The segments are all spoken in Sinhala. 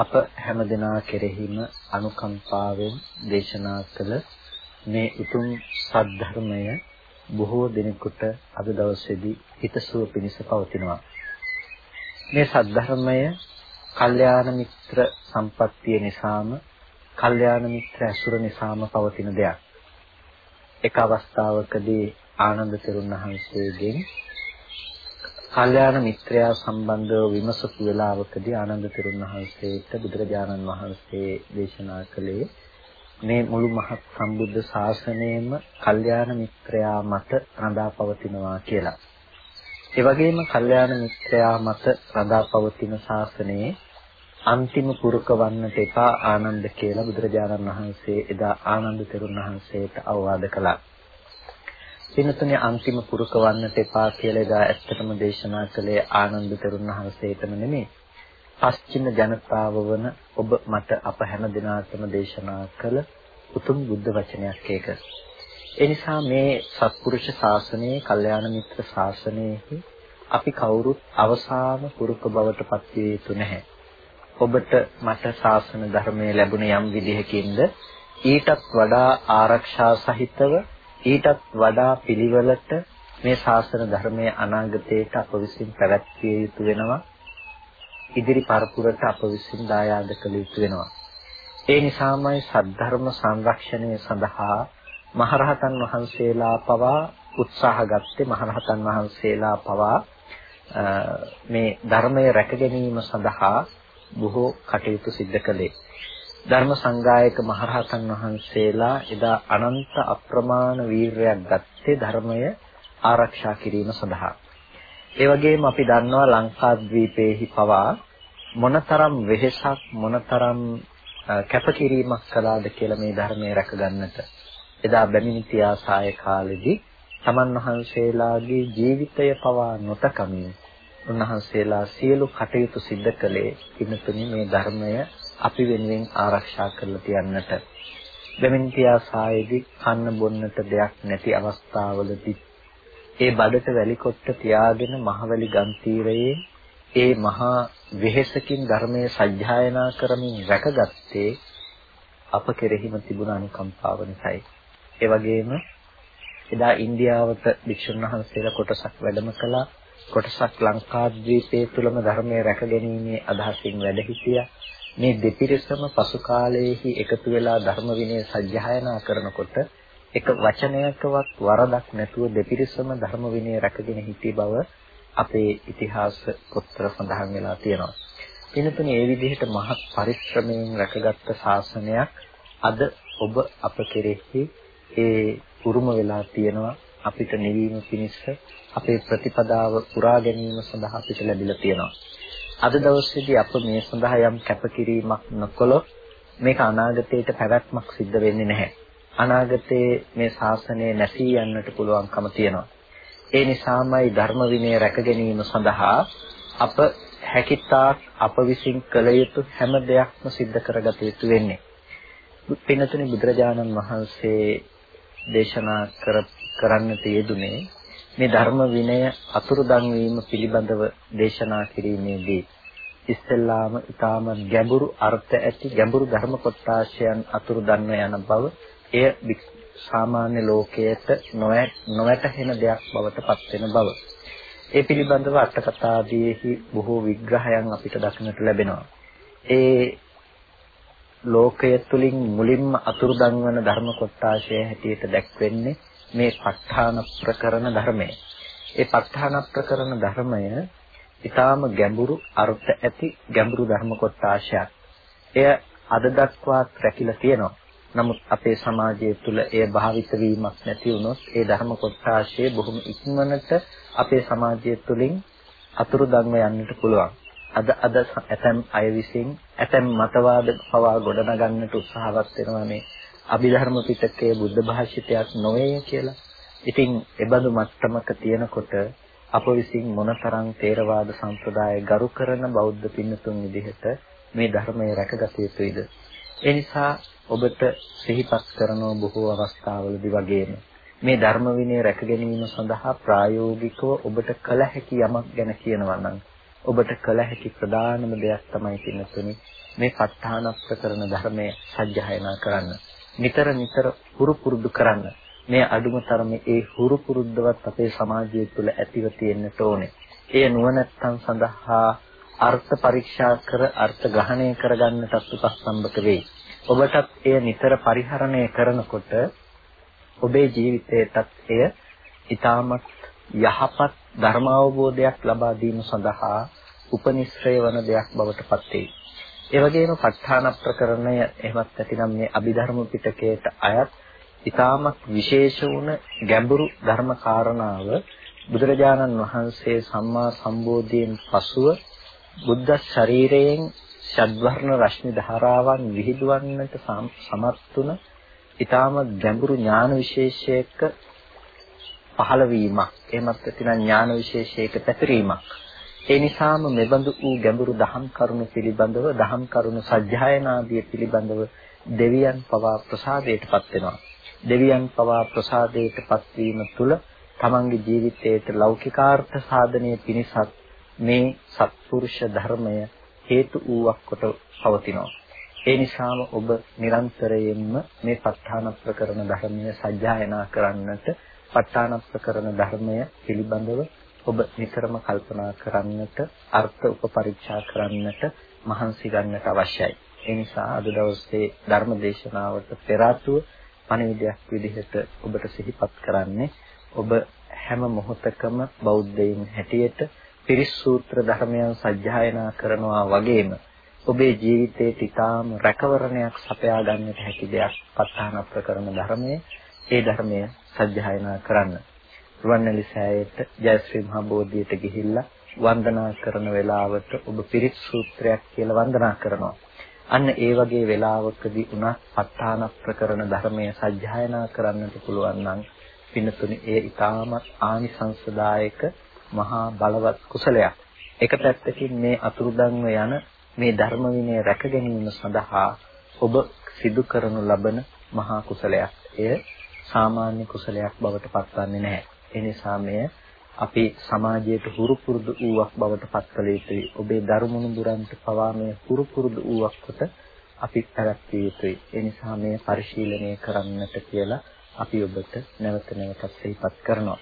අප හැම දෙනා කෙරෙහිම අනුකම්පාවෙන් දේශනා කළ මේ උතුම් සද්ධර්මය බොහෝ දිනකට අද දවසේදී හිතසුව පිණිස පවතිනවා. මේ සද්ධර්මය කල්යාණ මිත්‍ර සම්පත්තිය නිසාම කල්යාණ මිත්‍ර ඇසුර නිසාම පවතින දෙයක්. එක අවස්ථාවකදී ආනන්ද තෙරුණහන්සේගෙන් කල්යාණ මිත්‍රයා සම්බන්ධව විමසපු වෙලාවකදී ආනන්ද තෙරුණහන්සේට බුදුරජාණන් වහන්සේ දේශනා කළේ මේ මුළු මහත් සම්බුද්ධ ශාසනයම කල්යාණ මිත්‍රයා මත රඳා පවතිනවා කියලා. ඒ වගේම කල්යාණ මිත්‍රයා මත රඳා පවතින ශාසනයේ අන්තිම පුරුක වන්නට එපා ආනන්ද කියලා බුදුරජාණන් වහන්සේ එදා ආනන්ද තෙරුන් වහන්සේට අවවාද කළා. පින්තුනේ අන්තිම පුරුක වන්නට එපා කියලා එදා ඇත්තටම දේශනා කළේ ආනන්ද තෙරුන් වහන්සේටම නෙමෙයි. පස්චිම ජනතාව වන ඔබ මට අප හැම දිනාටම දේශනා කළ උතුම් බුද්ධ වචනයක් ඒක. ඒ නිසා මේ සත්පුරුෂ ශාසනයේ, කල්යාණ මිත්‍ර ශාසනයේ අපි කවුරුත් අවසාන පුරුක බවට පත් විය යුතු නැහැ. ඔබට මට ශාසන ධර්මයේ ලැබුණ යම් විදිහකින්ද ඊටත් වඩා ආරක්ෂා සහිතව ඊටත් වඩා පිළිවෙලට මේ ශාසන ධර්මයේ අනාගතයට අප විසින් පැවැත්විය යුතු වෙනවා. ඉදිරි පරපුරට අප විසින් දායාද කළ යුතු වෙනවා. ඒ නිසාමයි සද්ධර්ම සංරක්ෂණය සඳහා මහරහතන් වහන්සේලා පවා උත්සාහ ගත්තේ මහරහතන් වහන්සේලා පවා මේ ධර්මය රැක ගැනීම සඳහා බොහෝ කටයුතු සිද්ධ කළේ. ධර්ම සංගායක මහරහතන් වහන්සේලා එදා අනන්ත අප්‍රමාණ වීරයක් ගත්තේ ධර්මය ආරක්ෂා කිරීම සඳහා. ඒ වගේම අපි දන්නවා ලංකාද්වීපයේහි පවා මොනතරම් වෙහෙසක් මොනතරම් කැපකිරීමක් කළාද කියලා මේ ධර්මයේ රැකගන්නට. එදා බැමිණි තියාසාය කාලෙදී තමන් වහන්සේලාගේ ජීවිතය පවා නොතකමින් උන්වහන්සේලා සියලු කටයුතු සිද්ධ කළේ ඉන්නතුනි මේ ධර්මය අපි වෙනුවෙන් ආරක්ෂා කරලා තියන්නට. දෙමින්තියා සායේදී කන්න බොන්නට දෙයක් නැති අවස්ථාවලදී ඒ බඩට වැලි කොට්ට තියාගෙන මහවැලි ගම්තීරයේ ඒ මහා වෙහෙසකින් ධර්මයේ සජ්ජායනා කරමින් රැකගත්තේ අප කෙරෙහිම තිබුණ අනුකම්පාව නිසායි. ඒ වගේම එදා ඉන්දියාවට භික්ෂුන් වහන්සේලා කොටසක් වැඩම කළා. කොටසක් ලංකාද්වීපයේ තුලම ධර්මයේ රැකගැනීමේ අදහසින් වැඩ සිටියා. මේ දෙපිරිසම පසු කාලයේහි එකතු වෙලා ධර්ම විනය සජ්ජායනා කරනකොට එක වචනයකවත් වරදක් නැතුව දෙපිරිසම ධර්ම විනය රැකගෙන සිටි බව අපේ ඉතිහාස පොත්වල සඳහන් වෙලා තියෙනවා. එනතුනේ මේ විදිහට මහත් පරිශ්‍රමයෙන් රැකගත්ත ශාසනයක් අද ඔබ අප කෙරෙහි ඒ උරුම වෙලා තියෙනවා අපිට නිවීම පිණිස අපේ ප්‍රතිපදාව පුරා ගැනීම සඳහා අපිට ලැබිලා තියෙනවා. අද දවසේදී අප මේ සඳහා යම් කැපකිරීමක් නොකළොත් මේක අනාගතයට පැවැත්මක් සිද්ධ වෙන්නේ නැහැ. අනාගතයේ මේ ශාසනය නැසී යන්නට පුළුවන්කම තියෙනවා. ඒ නිසාමයි ධර්ම විනය රැක ගැනීම සඳහා අප හැකිතාක් අප විසින් කළ යුතු හැම දෙයක්ම සිද්ධ කරගත යුතු වෙන්නේ. පින්නතුනි බුදුරජාණන් වහන්සේ දේශනා කර කරන්නට යෙදුනේ මේ ධර්ම විනය අතුරුදන් වීම පිළිබඳව දේශනා කිරීමේදී ඉස්සෙල්ලාම ඊටාම ගැඹුරු අර්ථ ඇති ගැඹුරු ධර්ම කොටාශයන් අතුරුදන්ව යන බව එය සාමාන්‍ය ලෝකයට නොවැටහෙන දෙයක් බවට පත් වෙන බව. ඒ පිළිබඳව අට කතාදීෙහි බොහෝ විග්‍රහයන් අපිට දක්නට ලැබෙනවා. ඒ ලෝකය තුලින් මුලින්ම අතුරුදන් වන ධර්ම කොටාශය හැටියට දැක්වෙන්නේ මේ ප ဋ ාණ ප්‍රකරණ ධර්මය. ඒ ප ဋ ාණ ප්‍රකරණ ධර්මය ඊටාම ගැඹුරු අර්ථ ඇති ගැඹුරු ධර්ම කොටාශයක්. එය අද දක්වාත් රැකිලා තියෙනවා. නමුත් අපේ සමාජය තුළ එය භාවිත වීමක් නැති වුණොත් ඒ ධර්ම කොටාශය බොහොම ඉක්මනට අපේ සමාජය තුළින් අතුරුදන්ව යන්නට පුළුවන්. අද අද ඇතම් අය විසින් ඇතම් මතවාද පවා ගොඩනගන්නට උත්සාහවත් වෙනවා මේ අභිධර්ම පිටකයේ බුද්ධ භාෂිතයක් නොවේ කියලා. ඉතින් එබඳු මට්ටමක තියෙනකොට අප විසින් මොනතරම් තේරවාද සම්ප්‍රදාය ගරු කරන බෞද්ධ පින්නතුන් විදිහට මේ ධර්මයේ රැකගත යුතුයිද? ඒ නිසා ඔබට සිහිපත් කරන බොහෝ අවස්ථාවලදී වගේම මේ ධර්ම විනය රැක ගැනීම සඳහා ප්‍රායෝගිකව ඔබට කළ හැකි යමක් ගැන කියනවා නම් ඔබට කළ හැකි ප්‍රධානම දෙයක් තමයි පින්නතුනි මේ ප ဋ ාණ ප්‍රකරණ ධර්මයේ සජ්ජායනා කරන්න. නිතර නිතර හුරු පුරුදු කරන්න. මේ අඩුම තරමේ ඒ හුරු පුරුද්දවත් අපේ සමාජය තුළ ඇතිව තියෙන්නට ඕනේ. එය නුවණැත්තන් සඳහා අර්ථ පරීක්ෂා කර අර්ථ ග්‍රහණය කරගන්නටත් උපසම්බක වෙයි. ඔබටත් එය නිතර පරිහරණය කරනකොට ඔබේ ජීවිතයටත් එය ඊටමත් යහපත් ධර්ම අවබෝධයක් ලබා දීම සඳහා උපනිශ්‍රය වන දෙයක් බවට පත් වෙයි. ඒ වගේම ප ဋ ාණ ප්‍රකරණය එහෙමත් නැතිනම් මේ අභිධර්ම පිටකයට අයත් ඊටමත් විශේෂ වුණ ගැඹුරු ධර්ම කාරණාව බුදුරජාණන් වහන්සේ සම්මා සම්බෝධියෙන් පසුව බුද්ධ ශරීරයෙන් ෂඩ්වර්ණ රශ්මි ධාරාවන් විහිදුවන්නට සමත් වුණ ඊටම ගැඹුරු ඥාන විශේෂයක පහළ වීමක්. එහෙමත් නැතිනම් ඥාන විශේෂයක පැතිරීමක්. ඒ නිසාම මෙබඳු වූ ගැඹුරු දහම් කරුණු පිළිබඳව දහම් කරුණු සජ්ජායනාදී පිළිබඳව දෙවියන් පවා ප්‍රසාදයටපත් වෙනවා. දෙවියන් පවා ප්‍රසාදයටපත් වීම තුළ තමන්ගේ ජීවිතයට ලෞකිකාර්ථ සාධනයේ පිණිසත් මේ සත්පුරුෂ ධර්මය හේතු වූවක් කොට පවතිනවා. ඒ නිසාම ඔබ නිරන්තරයෙන්ම මේ ප ဋ ාණ ප්‍රකරණ ධර්මය සජ්ජායනා කරන්නට ප ဋ ාණ ප්‍රකරණ ධර්මය පිළිබඳව ඔබ නිතරම කල්පනා කරන්නට අර්ථ උපපරීක්ෂා කරන්නට මහන්සි ගන්නට අවශ්‍යයි. ඒ නිසා අද දවසේ ධර්ම දේශනාවට පෙර ආතුව පණිවිඩයක් විදිහට ඔබට සිහිපත් කරන්නේ ඔබ හැම මොහොතකම බෞද්ධයින් හැටියට පිරිස් සූත්‍ර ධර්මයන් සජ්ජායනා කරනවා වගේම ඔබේ ජීවිතයේ ටිකාම රැකවරණයක් සපයා ගන්නට හැකි දෙයක් පත්තාන ප්‍රකරණ ධර්මයේ ඒ ධර්මය සජ්ජායනා කරන්න. රුවන්වැලි සෑයට ජයශ්‍රී මහ බෝධියට ගිහිල්ලා වන්දනා කරන වෙලාවට ඔබ පිරිත් සූත්‍රයක් කියලා වන්දනා කරනවා. අන්න ඒ වගේ වෙලාවකදී උනත් පත්තාන ප්‍රකරණ ධර්මයේ සජ්ජායනා කරන්නට පුළුවන් නම් පින්නතුනි ඒ ඊටමත් ආනිසංසදායක මහා බලවත් කුසලයක්. එක පැත්තකින් මේ අතුරුදන්ව යන මේ ධර්ම විනය රැක ගැනීම සඳහා ඔබ සිදු කරනු ලබන මහා කුසලයක්. එය සාමාන්‍ය කුසලයක් බවට පත්වන්නේ නැහැ. ඒ නිසා මෙය අපි සමාජයට හුරු පුරුදු වූවක් බවට පත් කළ යුතුයි. ඔබේ ධර්මමුණුදුරන්ට පවා මේ හුරු පුරුදු වූවක් කොට අපි පැවැත්විය යුතුයි. ඒ නිසා මේ පරිශීලනය කරන්නට කියලා අපි ඔබට නැවත නැවතත් සිහිපත් කරනවා.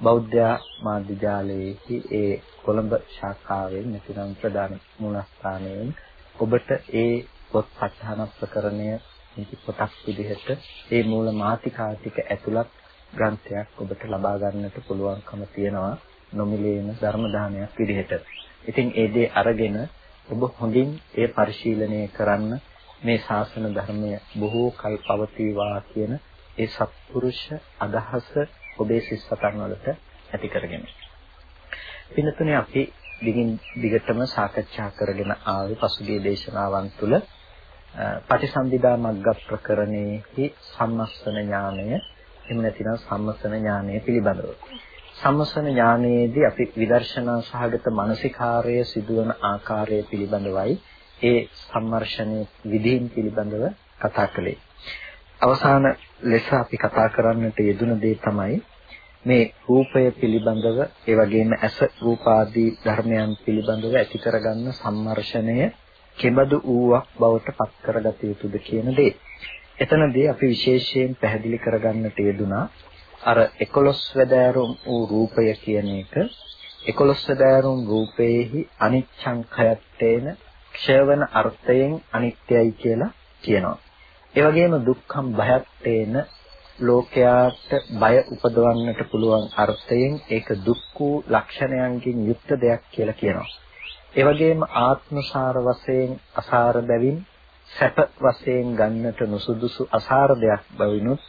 බෞද්ධ මාධ්‍ය ජාලයේහි ඒ කොළඹ ශාඛාවෙන් නැතිනම් ප්‍රධාන මූලස්ථානයෙන් ඔබට ඒ පොත් පඨාන ප්‍රකරණය නිති පොතක් විදිහට ඒ මූල මාතිකා ටික ඇතුළත් ග්‍රන්ථයක් ඔබට ලබා ගන්නට පුළුවන්කම තියෙනවා නොමිලේන ධර්ම දානයක් විදිහට. ඉතින් ඒ දේ අරගෙන ඔබ හොඳින් ඒ පරිශීලනය කරන්න මේ ශාසන ධර්මය බොහෝ කල් පවතිවා කියන ඒ සත්පුරුෂ අදහස ඔබේ සිස්සතන් වලට ඇති කරගෙන. පින්නතුනේ අපි දිගින් දිගටම සාකච්ඡා කරගෙන ආවේ පසුගිය දේශනාවන් තුළ පටිසම්භිදා මග්ග ප්‍රකරණේහි සම්මස්සන ඥානය එහෙම නැතිනම් සම්මස්සන ඥානය පිළිබඳව. සම්මස්සන ඥානයේදී අපි විදර්ශනා සහගත මානසිකාර්ය සිදුවන ආකාරය පිළිබඳවයි ඒ සම්මර්ෂණයේ විදීන් පිළිබඳව කතා කළේ. අවසාන ලෙස අපි කතා කරන්නට යෙදුන දේ තමයි මේ රූපය පිළිබඳව ඒ වගේම ඇස රූපාදී ධර්මයන් පිළිබඳව ඇති කරගන්න සම්මර්ෂණය කෙබඳු ඌවක් බවට පත් කරගත යුතුද කියන දේ. එතනදී අපි විශේෂයෙන් පැහැදිලි කරගන්නට යෙදුනා අර 11 වැදෑරුම් වූ රූපය කියන එක 11 වැදෑරුම් රූපේහි අනිච්ඡං khයත්තේන ක්ෂයවන අර්ථයෙන් අනිත්‍යයි කියලා කියනවා. ඒ වගේම දුක්ඛම් භයත්තේන ලෝකයාට බය උපදවන්නට පුළුවන් අර්ථයෙන් ඒක දුක් වූ ලක්ෂණයන්ගෙන් යුක්ත දෙයක් කියලා කියනවා. ඒ වගේම ආත්මසාර වශයෙන් අසාර බැවින් සැප වශයෙන් ගන්නට නුසුදුසු අසාර දෙයක් බවිනුත්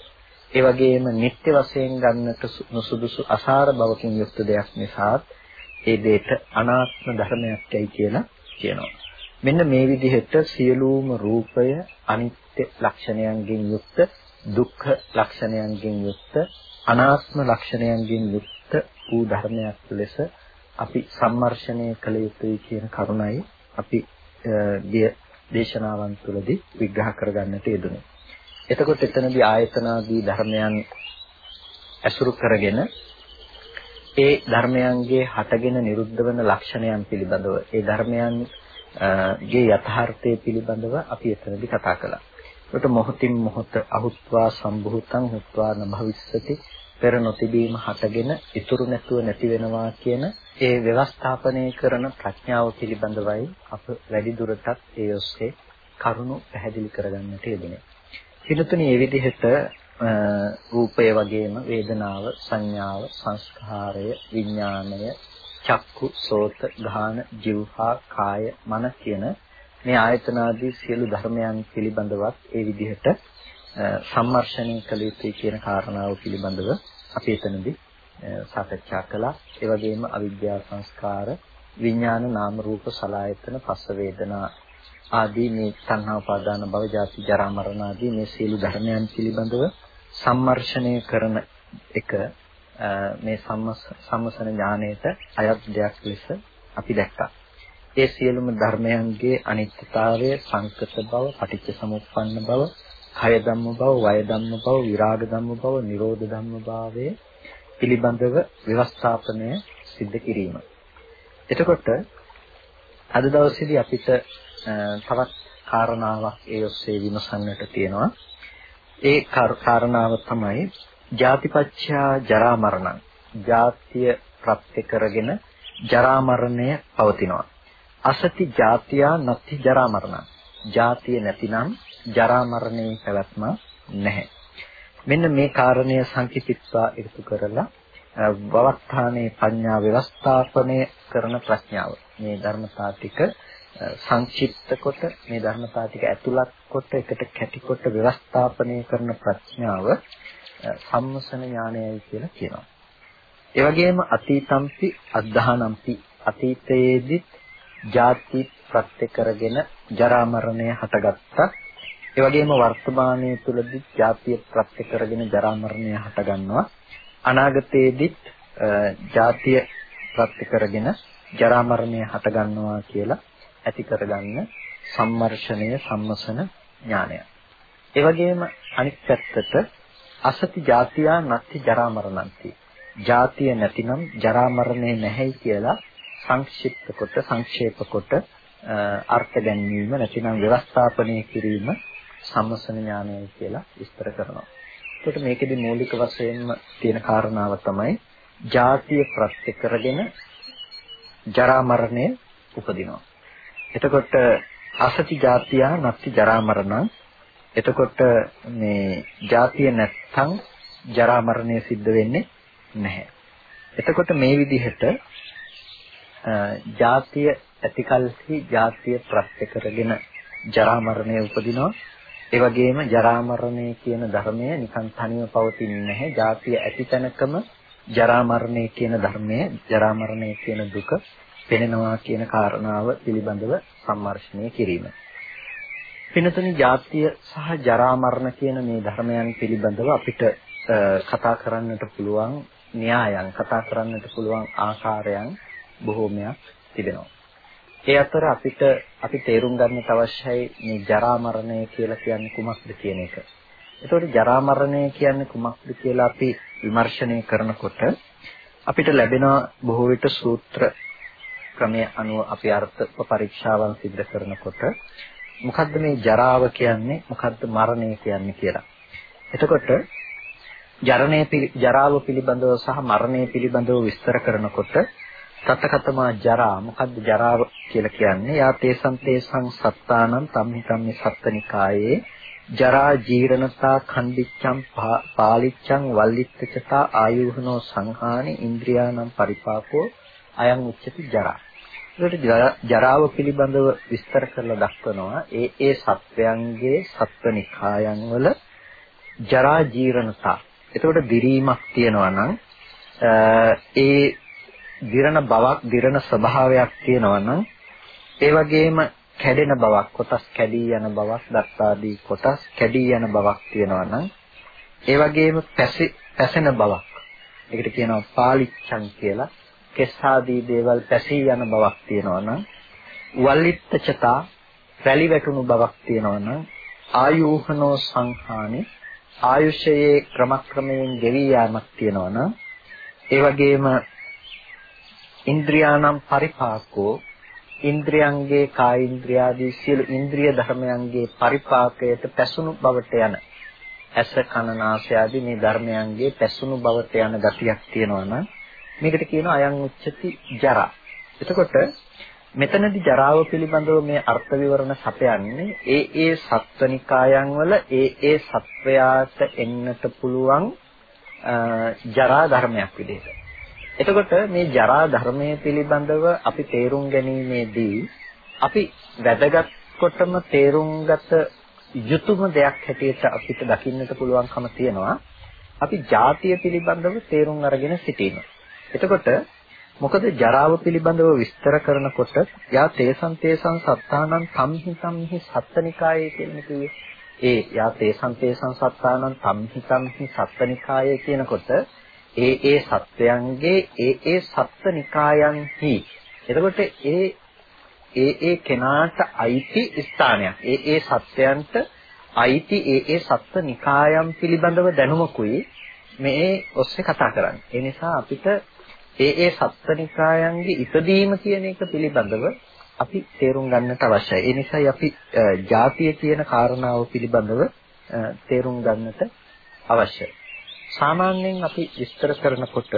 ඒ වගේම නිත්‍ය වශයෙන් ගන්නට නුසුදුසු අසාර බවකින් යුක්ත දෙයක් නිසා ඒ දෙයට අනාත්ම ධර්මයක්යි කියලා කියනවා. මෙන්න මේ විදිහට සියලුම රූපය අනිත්‍ය ලක්ෂණයන්ගෙන් යුක්ත, දුක්ඛ ලක්ෂණයන්ගෙන් යුක්ත, අනාත්ම ලක්ෂණයන්ගෙන් යුක්ත වූ ධර්මයක් ලෙස අපි සම්මර්ෂණය කළ යුතුයි කියන කරුණයි අපි ගිය දේශනාවන් තුළදී විග්‍රහ කරගන්නට යෙදුනේ. එතකොට එතනදී ආයතනාදී ධර්මයන් ඇසුරු කරගෙන ඒ ධර්මයන්ගේ හටගෙන නිරුද්ධ වන ලක්ෂණයන් පිළිබඳව ඒ ධර්මයන් ගේ යථාර්ථය පිළිබඳව අපි එතනදී කතා කළා. ඒකට මොහොතින් මොහොත අහුත්වා සම්භූතං හුත්වා නභවිස්සති පෙර නොතිබීම හටගෙන ඉතුරු නැතුව නැති වෙනවා කියන ඒ ව්‍යවස්ථාපනය කරන ප්‍රඥාව පිළිබඳවයි අප වැඩි දුරටත් ඒ ඔස්සේ කරුණු පැහැදිලි කරගන්නට යෙදුනේ. පිළිතුනේ මේ විදිහට රූපය වගේම වේදනාව, සංඥාව, සංස්කාරය, විඥාණය, චක්කු, සෝත, ගාන, જીවහා, කාය, මන කියන මේ ආයතන ආදී සියලු ධර්මයන් පිළිබඳවත් ඒ විදිහට සම්මර්ෂණය කළ යුතුයි කියන කාරණාව පිළිබඳව අපි එතනදී සාකච්ඡා කළා. ඒ වගේම අවිද්‍යා සංස්කාර, විඥාන නාම රූප සලආයතන පස්ස වේදනා ආදී මේ සංහා උපාදාන භව ජාති ජරා මරණ ආදී මේ සියලු ධර්මයන් පිළිබඳව සම්මර්ෂණය කරන එක මේ සම්මසන ඥාණයට අයත් දෙයක් ලෙස අපි දැක්කා. ඒ සියලුම ධර්මයන්ගේ අනිත්‍යතාවය, සංකත බව, පටිච්ච සමුප්පන්න බව, කය ධම්ම බව, වය ධම්ම බව, විරාග ධම්ම බව, නිරෝධ ධම්ම භාවයේ පිළිබඳව ව්‍යවස්ථාපනය සිද්ධ කිරීම. එතකොට අද දවසේදී අපිට තවත් කාරණාවක් ඒ ඔස්සේ විමසන්නට තියෙනවා. ඒ කාරණාව තමයි ජාතිපච්චා ජරා මරණ. ජාතිය ප්‍රත්‍ය කරගෙන ජරා මරණය පවතිනවා. අසති ජාතියා නැති ජරා මරණ. ජාතිය නැතිනම් ජරා මරණේ පැවැත්ම නැහැ. මෙන්න මේ කාරණය සංකිතිත්වා එකතු කරලා වවත්තානේ පඤ්ඤා ව්‍යවස්ථාපනය කරන ප්‍රඥාව. මේ ධර්මතා ටික සංක්ෂිප්ත කොට මේ ධර්මතා ටික ඇතුළත් කොට එකට කැටි කොට ව්‍යවස්ථාපනය කරන ප්‍රඥාව සම්මසන ඥානයයි කියලා කියනවා. ඒ වගේම අතීතම්පි අද්ධානම්පි අතීතයේදී ජාති ප්‍රත්‍ය කරගෙන ජරා මරණය හටගත්තා. ඒ වගේම වර්තමානයේ තුලදී ජාතිය ප්‍රත්‍ය කරගෙන ජරා මරණය හටගන්නවා. අනාගතයේදීත් ජාතිය ප්‍රත්‍ය කරගෙන ජරා මරණය හටගන්නවා කියලා ඇති කරගන්න සම්මර්ෂණය සම්මසන ඥානය. ඒ වගේම අනිත් පැත්තට අසති ජාතියා නැති ජරා මරණන්ති. ජාතිය නැතිනම් ජරා මරණය නැහැයි කියලා සංක්ෂිප්ත කොට සංක්ෂේප කොට අර්ථ ගැනීම නැතිනම් ව්‍යවස්ථාපනය කිරීම සම්මසන ඥානයයි කියලා විස්තර කරනවා. එතකොට මේකෙදි මූලික වශයෙන්ම තියෙන කාරණාව තමයි ජාතිය ප්‍රත්‍ය කරගෙන ජරා මරණය උපදිනවා. එතකොට අසති ජාතියා නැති ජරා මරණ එතකොට මේ ජාතිය නැත්තම් ජරා මරණය සිද්ධ වෙන්නේ නැහැ. එතකොට මේ විදිහට ජාතිය ඇතිකල්හි ජාතිය ප්‍රත්‍ය කරගෙන ජරා මරණය උපදිනවා. ඒ වගේම ජරා මරණය කියන ධර්මය නිකන් තනියම පවතින්නේ නැහැ. ජාතිය ඇති තැනකම ජරා මරණය කියන ධර්මය, ජරා මරණය කියන දුක පෙනෙනවා කියන කාරණාව පිළිබඳව සම්මර්ෂණය කිරීම. පිනතුනි ජාතිය සහ ජරා මරණ කියන මේ ධර්මයන් පිළිබඳව අපිට කතා කරන්නට පුළුවන් න්‍යායන් කතා කරන්නට පුළුවන් ආකාරයන් බොහෝමයක් තිබෙනවා. ඒ අතර අපිට අපි තේරුම් ගන්නට අවශ්‍යයි මේ ජරා මරණය කියලා කියන්නේ කුමක්ද කියන එක. එතකොට ජරා මරණය කියන්නේ කුමක්ද කියලා අපි විමර්ශනය කරනකොට අපිට ලැබෙන බොහෝ විට සූත්‍ර ක්‍රමයේ අනුව අපි අර්ථ පරීක්ෂාවන් සිදු කරනකොට මොකද්ද මේ ජරාව කියන්නේ මොකද්ද මරණය කියන්නේ කියලා. එතකොට ජරණය ජරාව පිළිබඳව සහ මරණය පිළිබඳව විස්තර කරනකොට තතකතමා ජරා මොකද්ද ජරාව කියලා කියන්නේ? යා තේසං තේසං සත්තානං තම්හි තම්හි සත්තනිකායේ ජරා ජීරණතා khණ්ඩිච්ඡං පාලිච්ඡං වල්ලිත්තචතා ආයුහනෝ සංහානි ඉන්ද්‍රියානම් පරිපාකෝ අයං උච්චති ජරා. ඒකට ජරාව පිළිබඳව විස්තර කරලා දක්වනවා ඒ ඒ සත්වයන්ගේ සත්වනිකායන් වල ජරා ජීර්ණතා. එතකොට දිරීමක් තියෙනවා නම් ඒ දිරණ බවක් දිරණ ස්වභාවයක් තියෙනවා නම් ඒ වගේම කැඩෙන බවක් කොටස් කැඩී යන බවක් දත්තාදී කොටස් කැඩී යන බවක් තියෙනවා නම් ඒ වගේම පැසෙන බවක්. ඒකට කියනවා පාලිච්ඡන් කියලා. කෙස් ආදී දේවල් පැසී යන බවක් තියෙනවා නම් වල්ලිත්තචතා රැලි වැටුණු බවක් තියෙනවා නම් ආයෝහනෝ සංහානි ආයුෂයේ ක්‍රමක්‍රමයෙන් ගෙවි යාමක් තියෙනවා නම් ඒ වගේම ඉන්ද්‍රියානම් පරිපාකෝ ඉන්ද්‍රියන්ගේ කායින්ද්‍රියාදී සියලු ඉන්ද්‍රිය ධර්මයන්ගේ පරිපාකයට පැසුණු බවට යන ඇස කන නාසය ආදී මේ ධර්මයන්ගේ පැසුණු බවට යන ගතියක් තියෙනවා නම් මේකට කියනවා අයං උච්චති ජරා. එතකොට මෙතනදී ජරාව පිළිබඳව මේ අර්ථ විවරණ සපයන්නේ ඒ ඒ සත්වනිකායන් වල ඒ ඒ සත්වයාට එන්නට පුළුවන් ජරා ධර්මයක් විදිහට. එතකොට මේ ජරා ධර්මයේ පිළිබඳව අපි තේරුම් ගැනීමේදී අපි වැදගත් කොටම තේරුම් ගත යුතුයම දෙයක් හැටියට අපිට දකින්නට පුළුවන්කම තියෙනවා. අපි ජාතිය පිළිබඳව තේරුම් අරගෙන සිටීම. එතකොට මොකද ජරාව පිළිබඳව විස්තර කරනකොට යා තේසං තේසං සත්තානං සම්හි සම්හි සත්තනිකායේ කියන කිව්වේ ඒ යා තේසං තේසං සත්තානං සම්හි සම්හි සත්තනිකායේ කියනකොට ඒ ඒ සත්වයන්ගේ ඒ ඒ සත්ත්වනිකායන්හි එතකොට ඒ ඒ ඒ කෙනාට අයිති ස්ථානයක්. ඒ ඒ සත්වයන්ට අයිති ඒ ඒ සත්ත්වනිකායන් පිළිබඳව දැනුමකුයි මේ ඔස්සේ කතා කරන්නේ. ඒ නිසා අපිට ඒ ඒ සත්ත්වනිකායන්ගේ ඉදීම කියන එක පිළිබඳව අපි තේරුම් ගන්නට අවශ්‍යයි. ඒ නිසායි අපි ජාතිය කියන කාරණාව පිළිබඳව තේරුම් ගන්නට අවශ්‍යයි. සාමාන්‍යයෙන් අපි විස්තර කරනකොට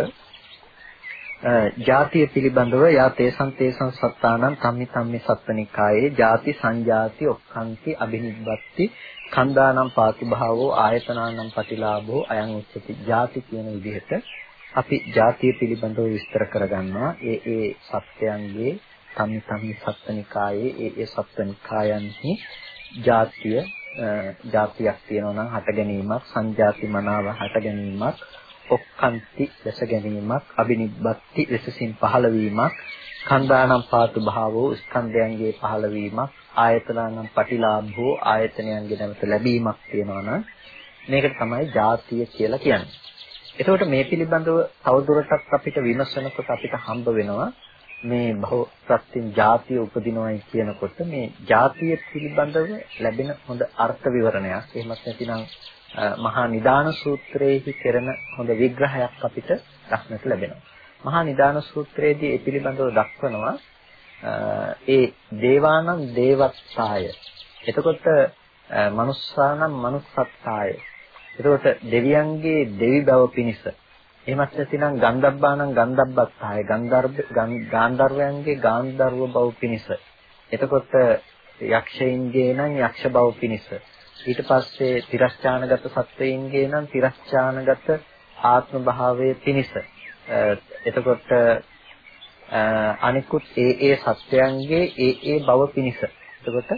ජාතිය පිළිබඳව යා තේසං තේසං සත්තානං කම්මි කම්මි සත්තනිකායේ ජාති සංජාති ඔක්ඛන්ති අබිනිබ්බත්ති කන්දානම් පාති භාවෝ ආයතනානම් පටිලාභෝ අයං උච්චති. ජාති කියන විදිහට අපි ජාතිය පිළිබඳව විස්තර කරගන්නවා. ඒ ඒ සත්‍යයන්ගේ කම්මි කම්මි සත්තනිකායේ ඒ ඒ සත්තනිකායන්හි ජාතිය જાතියක් තියෙනවා නම් හට ගැනීමක් සංජාති මනාව හට ගැනීමක් ඔක්කාන්ති දැස ගැනීමක් අබිනිබ්බත්ති ලෙසසින් පහළ වීමක් ස්කන්ධානම් පාතු භාවෝ ස්කන්ධයන්ගේ පහළ වීමක් ආයතනානම් පටිලාභෝ ආයතනයන්ගේ නැවත ලැබීමක් තියෙනවා නම් මේකට තමයි ಜಾතිය කියලා කියන්නේ. එතකොට මේ පිළිබඳව තවදුරටත් අපිට විමසනකොට අපිට හම්බ වෙනවා මේ භව ප්‍රත්‍යයෙන් ಜಾතිය උපදිනවයි කියනකොට මේ ಜಾතිය පිළිබඳව ලැබෙන හොඳ අර්ථ විවරණයක් එහෙමත් නැතිනම් මහා නිදාන සූත්‍රයේහි කෙරෙන හොඳ විග්‍රහයක් අපිට දක්නට ලැබෙනවා. මහා නිදාන සූත්‍රයේදී ඒ පිළිබඳව දක්වනවා ඒ දේවානම් දේවත්තාය. එතකොට මනුස්සානම් මනුස්සත්තාය. එතකොට දෙවියන්ගේ දෙවි බව පිණිස එහෙමත් නැතිනම් ගන්ධබ්බානම් ගන්ධබ්බත්හය ගන්ධර්ව ගාන්ධර්වයන්ගේ ගාන්ධර්ව බව පිනිස. එතකොට යක්ෂයින්ගේ නම් යක්ෂ බව පිනිස. ඊට පස්සේ තිරස්චානගත සත්වයින්ගේ නම් තිරස්චානගත ආත්ම භාවයේ පිනිස. එතකොට අනිකුත් ඒ ඒ සත්වයන්ගේ ඒ ඒ බව පිනිස. එතකොට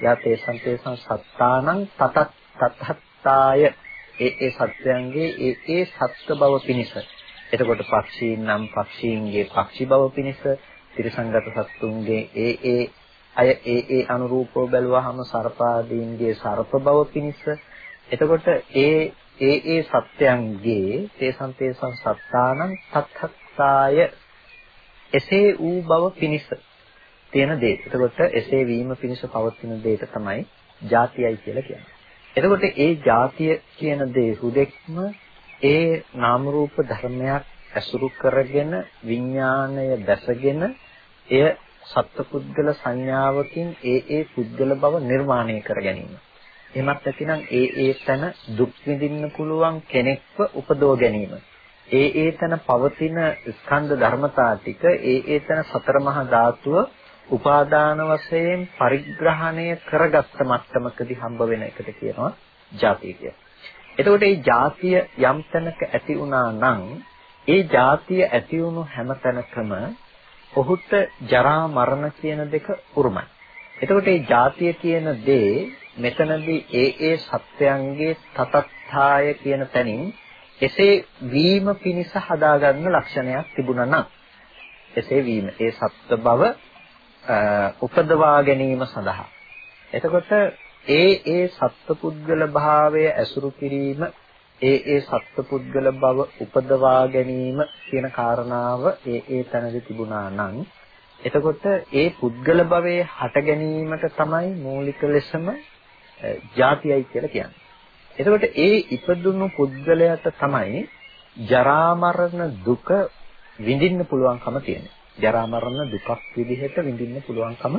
යා තේසං තේසං සත්තානං තතත් තතත්තාය ඒ ඒ සත්‍යයන්ගේ ඒ ඒ සත්ත්ව බව පිණිස. එතකොට පක්ෂීන් නම් පක්ෂීන්ගේ පක්ෂි බව පිණිස, ත්‍රිසංගත සත්තුන්ගේ ඒ ඒ අය ඒ ඒ අනුරූපව බැලුවාම සර්පාදීන්ගේ සර්ප බව පිණිස. එතකොට ඒ ඒ ඒ සත්‍යයන්ගේ තේසං තේසං සත්තානං තත්ථත්තාය එසේ වූ බව පිණිස තියෙන දේ. එතකොට එසේ වීම පිණිස පවතින දෙයට තමයි ಜಾතියයි කියලා කියන්නේ. එතකොට ඒ ಜಾතිය කියන දේ හුදෙක්ම ඒ නාම රූප ධර්මයක් ඇසුරු කරගෙන විඥාණය දැසගෙන එය සත්පුද්ගල සංඥාවකින් ඒ ඒ පුද්ගල බව නිර්මාණය කර ගැනීම. එහෙමත් නැතිනම් ඒ ඒ තන දුක් විඳින්න පුළුවන් කෙනෙක්ව උපදව ගැනීම. ඒ ඒ තන පවතින ස්කන්ධ ධර්මතා ටික ඒ ඒ තන සතර මහා ධාතුව උපාදාන වශයෙන් පරිග්‍රහණය කරගත්ත මට්ටමකදී හම්බ වෙන එකට කියනවා ජාතිය කියලා. එතකොට මේ ජාතිය යම් තැනක ඇති වුණා නම් ඒ ජාතිය ඇති වුණු හැම තැනකම ඔහුට ජරා මරණ කියන දෙක උරුමයි. එතකොට මේ ජාතිය කියන දේ මෙතනදී ඒ ඒ සත්‍යයන්ගේ තතත්ථාය කියන තැනින් එසේ වීම පිණිස හදාගන්න ලක්ෂණයක් තිබුණා නම් එසේ වීම ඒ සත්ත්ව බව උපදවා ගැනීම සඳහා. එතකොට ඒ ඒ සත්පුද්ගල භාවය ඇසුරු කිරීම ඒ ඒ සත්පුද්ගල බව උපදවා ගැනීම කියන කාරණාව ඒ ඒ තැනදී තිබුණා නම් එතකොට ඒ පුද්ගල භවයේ හට ගැනීමට තමයි මූලික ලෙසම ಜಾතියයි කියලා කියන්නේ. එතකොට ඒ ඉපදුණු පුද්ගලයාට තමයි ජරා මරණ දුක විඳින්න පුළුවන්කම තියෙන්නේ. ජරා මරණ දුකක් විදිහට විඳින්න පුළුවන්කම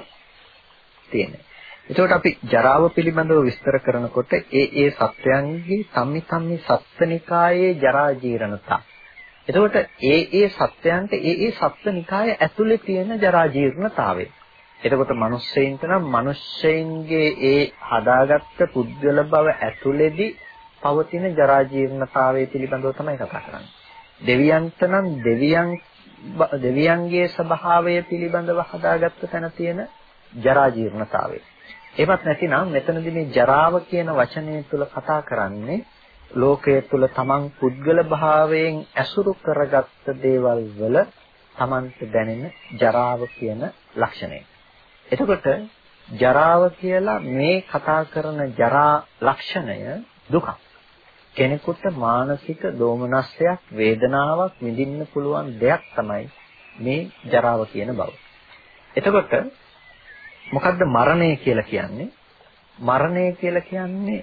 තියෙනවා. එතකොට අපි ජරාව පිළිබඳව විස්තර කරනකොට ඒ ඒ සත්‍යයන්ගේ සම්මි සම්මි සත්ත්වනිකායේ ජරා ජීර්ණතා. එතකොට ඒ ඒ සත්‍යයන්ට ඒ ඒ සත්ත්වනිකාය ඇතුලේ තියෙන ජරා ජීර්ණතාවය. එතකොට මිනිස්සෙයින්ට නම් මිනිස්සෙයින්ගේ ඒ හදාගත්ත පුද්ගල බව ඇතුලේදී පවතින ජරා ජීර්ණතාවය පිළිබඳව තමයි කතා කරන්නේ. දෙවියන්ට නම් දෙවියන් දෙවියන්ගේ ස්වභාවය පිළිබඳව හදාගත්ත තැන තියෙන ජරා ජීර්ණතාවය. එවත් නැතිනම් මෙතනදී මේ ජරාව කියන වචනය තුල කතා කරන්නේ ලෝකයේ තුල තමන් පුද්ගල භාවයෙන් ඇසුරු කරගත්ත දේවල් වල තමන්ට දැනෙන ජරාව කියන ලක්ෂණය. එතකොට ජරාව කියලා මේ කතා කරන ජරා ලක්ෂණය දුකක්. කෙනෙකුට මානසික දෝමනස්සයක් වේදනාවක් විඳින්න පුළුවන් දෙයක් තමයි මේ ජරාව කියන බව. එතකොට මොකද්ද මරණය කියලා කියන්නේ? මරණය කියලා කියන්නේ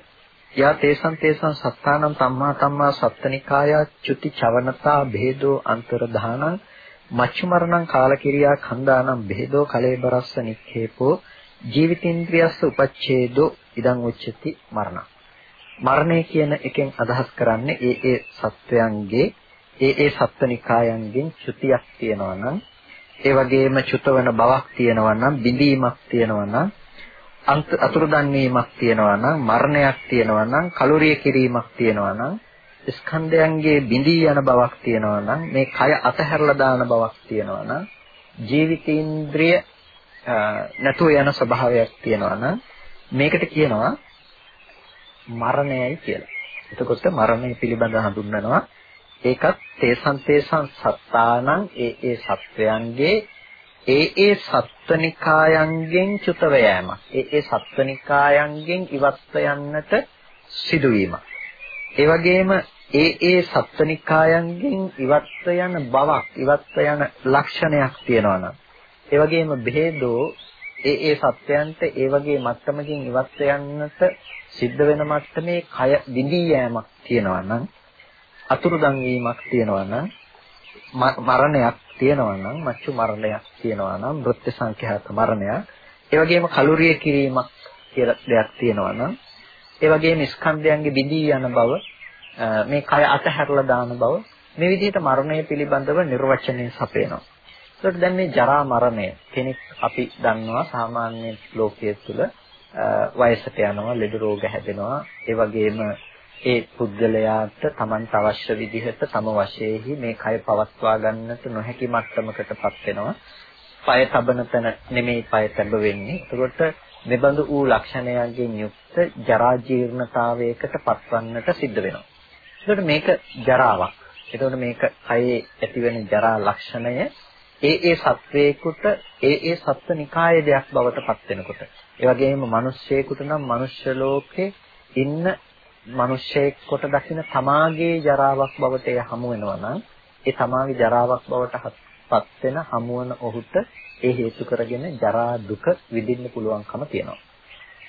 යා තේසං තේසං සත්තානම් තම්මා තම්මා සත්තනිකායා චුති චවනතා භේදෝ අන්තරදානං මච්චු මරණං කාලකිරියා khණ්ඩානම් භේදෝ කලේබරස්ස නික්ඛේපෝ ජීවිතේන්ද්‍රියස්ස උපච්ඡේදෝ ඉදං උච්චති මරණ. මරණය කියන එකෙන් අදහස් කරන්නේ ඒ ඒ සත්වයන්ගේ ඒ ඒ සත්වනිකායන්ගෙන් චුතියක් තියෙනවා නම් ඒ වගේම චුතවන බවක් තියෙනවා නම් බිඳීමක් තියෙනවා නම් අතුරුදන් වීමක් තියෙනවා නම් මරණයක් තියෙනවා නම් කලුරිය කිරීමක් තියෙනවා නම් ස්කන්ධයන්ගේ බිඳී යන බවක් තියෙනවා නම් මේ කය අතහැරලා දාන බවක් තියෙනවා නම් ජීවිතේන්ද්‍රිය නැතුව යන ස්වභාවයක් තියෙනවා නම් මේකට කියනවා මරණයයි කියලා. එතකොට මරණය පිළිබඳ හඳුන්වනවා ඒකත් තේසං තේසං සත්තානං ඒ ඒ සත්වයන්ගේ ඒ ඒ සත්වනිකායන්ගෙන් චුතව යෑමක්. ඒ ඒ සත්වනිකායන්ගෙන් ඉවත්ව යන්නට සිදුවීමක්. ඒ වගේම ඒ ඒ සත්වනිකායන්ගෙන් ඉවත්ව යන බවක්, ඉවත්ව යන ලක්ෂණයක් තියෙනවා නම් ඒ වගේම බෙහෙදෝ ඒ ඒ සත්‍යයන්ට ඒ වගේ මට්ටමකින් ඉවත්ව යන්නට සිද්ධ වෙන මට්ටමේ කය විඳී යෑමක් තියෙනවා නම් අතුරුදන් වීමක් තියෙනවා නම් මරණයක් තියෙනවා නම් මච්චු මරණයක් තියෙනවා නම් මෘත්‍ය සංඛ්‍යාත මරණයක් ඒ වගේම කලුරිය කිරීමක් කියලා දෙයක් තියෙනවා නම් ඒ වගේම ස්කන්ධයන්ගේ බිඳී යන බව මේ කය අතහැරලා දාන බව මේ විදිහට මරණය පිළිබඳව නිර්වචනය සපයනවා. ඒකට දැන් මේ ජරා මරණය කෙනෙක් අපි දන්නවා සාමාන්‍ය ලෝකයේ තුල වයසට යනවා ලෙඩ රෝග හැදෙනවා ඒ වගේම ඒ පුද්ගලයාට Tamanට අවශ්‍ය විදිහට තම වශයෙහි මේ කය පවත්වා ගන්නට නොහැකි මට්ටමකටපත් වෙනවා. පය තබන තැන නෙමෙයි පය තැබ වෙන්නේ. ඒකට මෙබඳු වූ ලක්ෂණයන්ගෙන් යුක්ත ජරා ජීර්ණතාවයකට පත්වන්නට සිද්ධ වෙනවා. ඒකට මේක ජරාවක්. ඒකට මේක කයේ ඇතිවෙන ජරා ලක්ෂණය ඒ ඒ සත්වයකට ඒ ඒ සත්ත්වනිකාය දෙයක් බවට පත් වෙනකොට ඒ වගේම මිනිස්සෙකුට නම් මනුෂ්‍ය ලෝකේ ඉන්න මිනිස්සෙක් කොට දකින තමාගේ ජරාවක් බවට එය හමු වෙනවා නම් ඒ තමාගේ ජරාවක් බවට පත් වෙන හමු වන ඔහුට ඒ හේතු කරගෙන ජරා දුක විඳින්න පුළුවන්කම තියෙනවා.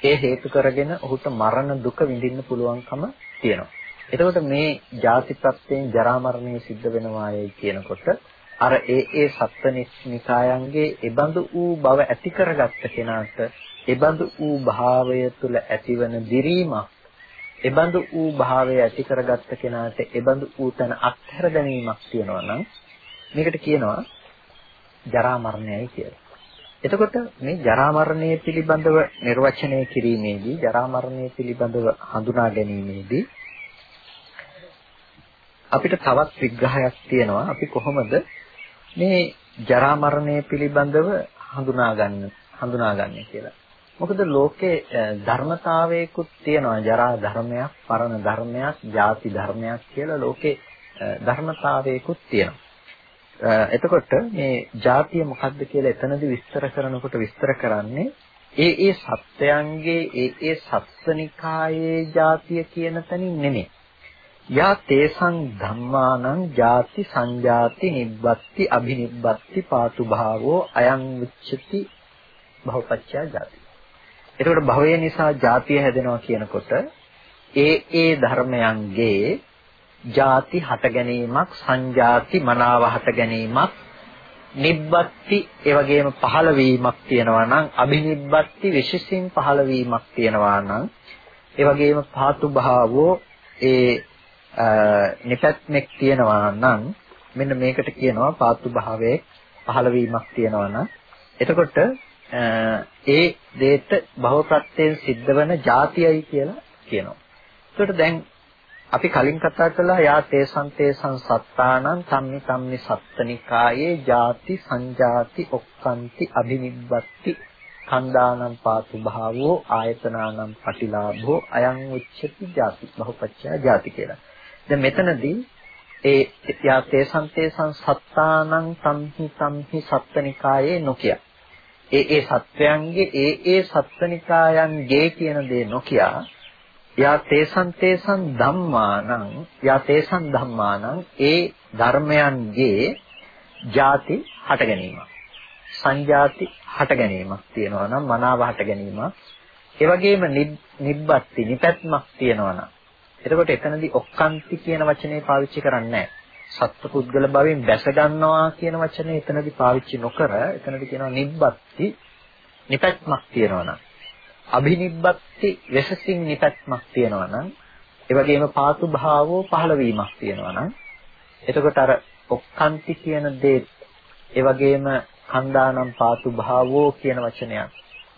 ඒ හේතු කරගෙන ඔහුට මරණ දුක විඳින්න පුළුවන්කම තියෙනවා. එතකොට මේ ජාති ප්‍රත්‍යයෙන් ජරා මරණය සිද්ධ වෙනවායයි කියනකොට අර ඒ ඒ සත්ත්වනිකායන්ගේ ඒබඳු වූ බව ඇති කරගත්ත කෙනාට ඒබඳු වූ භාවය තුළ ඇතිවන දිරීමක් එබඳු වූ භාවය ඇති කරගත්ත කෙනාට එබඳු වූ තන අත්හැර දැමීමක් තියෙනවා නම් මේකට කියනවා ජරා මරණයයි කියලා. එතකොට මේ ජරා මරණය පිළිබඳව නිර්වචනය කිරීමේදී ජරා මරණය පිළිබඳව හඳුනා ගැනීමේදී අපිට තවත් විග්‍රහයක් තියෙනවා අපි කොහොමද මේ ජරා මරණය පිළිබඳව හඳුනා ගන්න හඳුනාගන්නේ කියලා. මොකද ලෝකේ ධර්මතාවයකුත් තියෙනවා ජරා ධර්මයක්, පරණ ධර්මයක්, ජාති ධර්මයක් කියලා ලෝකේ ධර්මතාවයකුත් තියෙනවා. එතකොට මේ ಜಾතිය මොකක්ද කියලා එතනදි විස්තර කරනකොට විස්තර කරන්නේ ඒ ඒ සත්‍යයන්ගේ ඒ ඒ සත්සනිකායේ ಜಾතිය කියන තැනින් නෙමෙයි. යා තේසං ධම්මානං ජාති සංජාති නිබ්බත්ති අබිනිබ්බත්ති පාතු භාවෝ අයං උච්චති භවපච්චා ජාති. එතකොට භවය නිසා ජාතිය හැදෙනවා කියනකොට ඒ ඒ ධර්මයන්ගේ ಜಾති හට ගැනීමක් සංජාති මනාව හට ගැනීමක් නිබ්බත්ති ඒ වගේම පහළ වීමක් තියෙනවා නම් අබිනිබ්බත්ති විශේෂයෙන් පහළ වීමක් තියෙනවා නම් ඒ වගේම පාතු භාවෝ ඒ නිපැත්මක් තියෙනවා නම් මෙන්න මේකට කියනවා පාතු භාවයේ පහළවීමක් තියෙනවා නම් එතකොට ඒ දේට භව ප්‍රත්‍යයෙන් සිද්ධ වෙන જાතියයි කියලා කියනවා. එතකොට දැන් අපි කලින් කතා කළා යා තේසං තේසං සත්තානං සම්මි සම්මි සත්තනිකායේ ಜಾති සංජාති ඔක්칸ති අභිනිබ්බත්ති කන්දානම් පාතු භාවෝ ආයතනානම් පටිලාභෝ අයං උච්චති ಜಾති බහුපච්චය ಜಾති කියලා. දැන් මෙතනදී ඒ යා තේසං තේසං සත්තානං සම්හි සම්හි සත්තනිකායේ නොකිය. ඒ ඒ සත්වයන්ගේ ඒ ඒ සත්තනිකායන්ගේ කියන දේ නොකියා. යා තේසං තේසං ධම්මානං යා තේසං ධම්මානං ඒ ධර්මයන්ගේ ಜಾති හට ගැනීමක්. සංජාති හට ගැනීමක් තියෙනවා නම් මනාව හට ගැනීමක්. ඒ වගේම නිබ්බත්ති නිපැත්මක් තියෙනවා නම් එතකොට එතනදී ඔක්කාන්ති කියන වචනේ පාවිච්චි කරන්නේ නැහැ. සත්පුද්ගල භවෙන් දැස ගන්නවා කියන වචනේ එතනදී පාවිච්චි නොකර එතනදී කියනවා නිබ්බත්ති නිපැත්මක් තියෙනවා නම් අභිනිබ්බත්ති වෙසසින් නිපැත්මක් තියෙනවා නම් ඒ වගේම පාතු භාවෝ පහළ වීමක් තියෙනවා නම් එතකොට අර ඔක්කාන්ති කියන දේ ඒ වගේම කන්දානම් පාතු භාවෝ කියන වචනයක්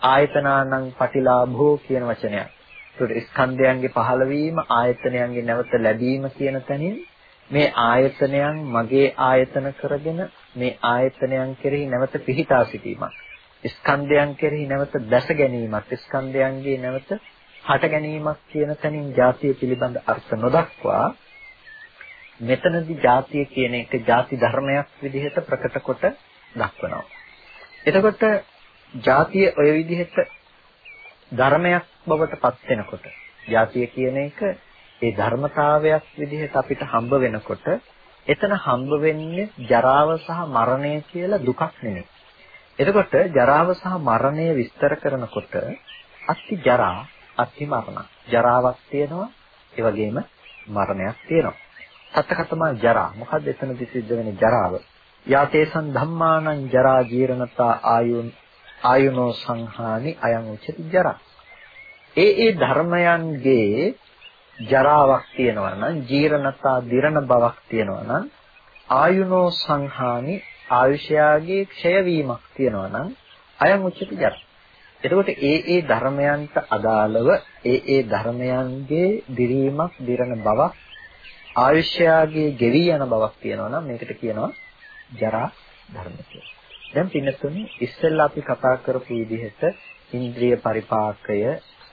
ආයතනානම් පටිලාභෝ කියන වචනයක් ඒකට ස්කන්ධයන්ගේ පහළවීම ආයතනයන්ගේ නැවත ලැබීම කියන තැනින් මේ ආයතනයන් මගේ ආයතන කරගෙන මේ ආයතනයන් කෙරෙහි නැවත පිහිටා සිටීමක් ස්කන්ධයන් කෙරෙහි නැවත දැස ගැනීමක් ස්කන්ධයන්ගේ නැවත හට ගැනීමක් කියන තැනින් ಜಾතිය පිළිබඳ අර්ථ නොදක්වා මෙතනදී ಜಾතිය කියන එක ಜಾති ධර්මයක් විදිහට ප්‍රකට කොට දක්වනවා. එතකොට ಜಾතිය ඔය විදිහට ධර්මයක් බවට පත් වෙනකොට ಜಾතිය කියන එක ඒ ධර්මතාවයක් විදිහට අපිට හම්බ වෙනකොට එතන හම්බ වෙන්නේ ජරාව සහ මරණය කියලා දුකක් නෙමෙයි. එතකොට ජරාව සහ මරණය විස්තර කරනකොට අත්ති ජරා අත්ති මරණ. ජරාවක් තියෙනවා ඒ වගේම මරණයක් තියෙනවා. සත්‍යකතම ජරා. මොකද්ද එතනදි සිද්ධ වෙන්නේ? ජරාව. යාතේසං ධම්මානං ජරා ජීරණතා ආයුන් ආයුනෝ සංහානි අයං උච්චති ජරා ඒ ඒ ධර්මයන්ගේ ජරාවක් තියෙනවා නම් ජීරණතා දිරණ බවක් තියෙනවා නම් ආයුනෝ සංහානි ආයුෂයාගේ ක්ෂය වීමක් තියෙනවා නම් අයං උච්චති ජර. එතකොට ඒ ඒ ධර්මයන්ට අදාළව ඒ ඒ ධර්මයන්ගේ දිරීමක් දිරන බවක් ආයුෂයාගේ ගෙවි යන බවක් තියෙනවා නම් මේකට කියනවා ජරා ධර්ම කියලා. දැන් පින්නතුනි ඉස්සෙල්ලා අපි කතා කරපු විදිහට ඉන්ද්‍රිය පරිපාකය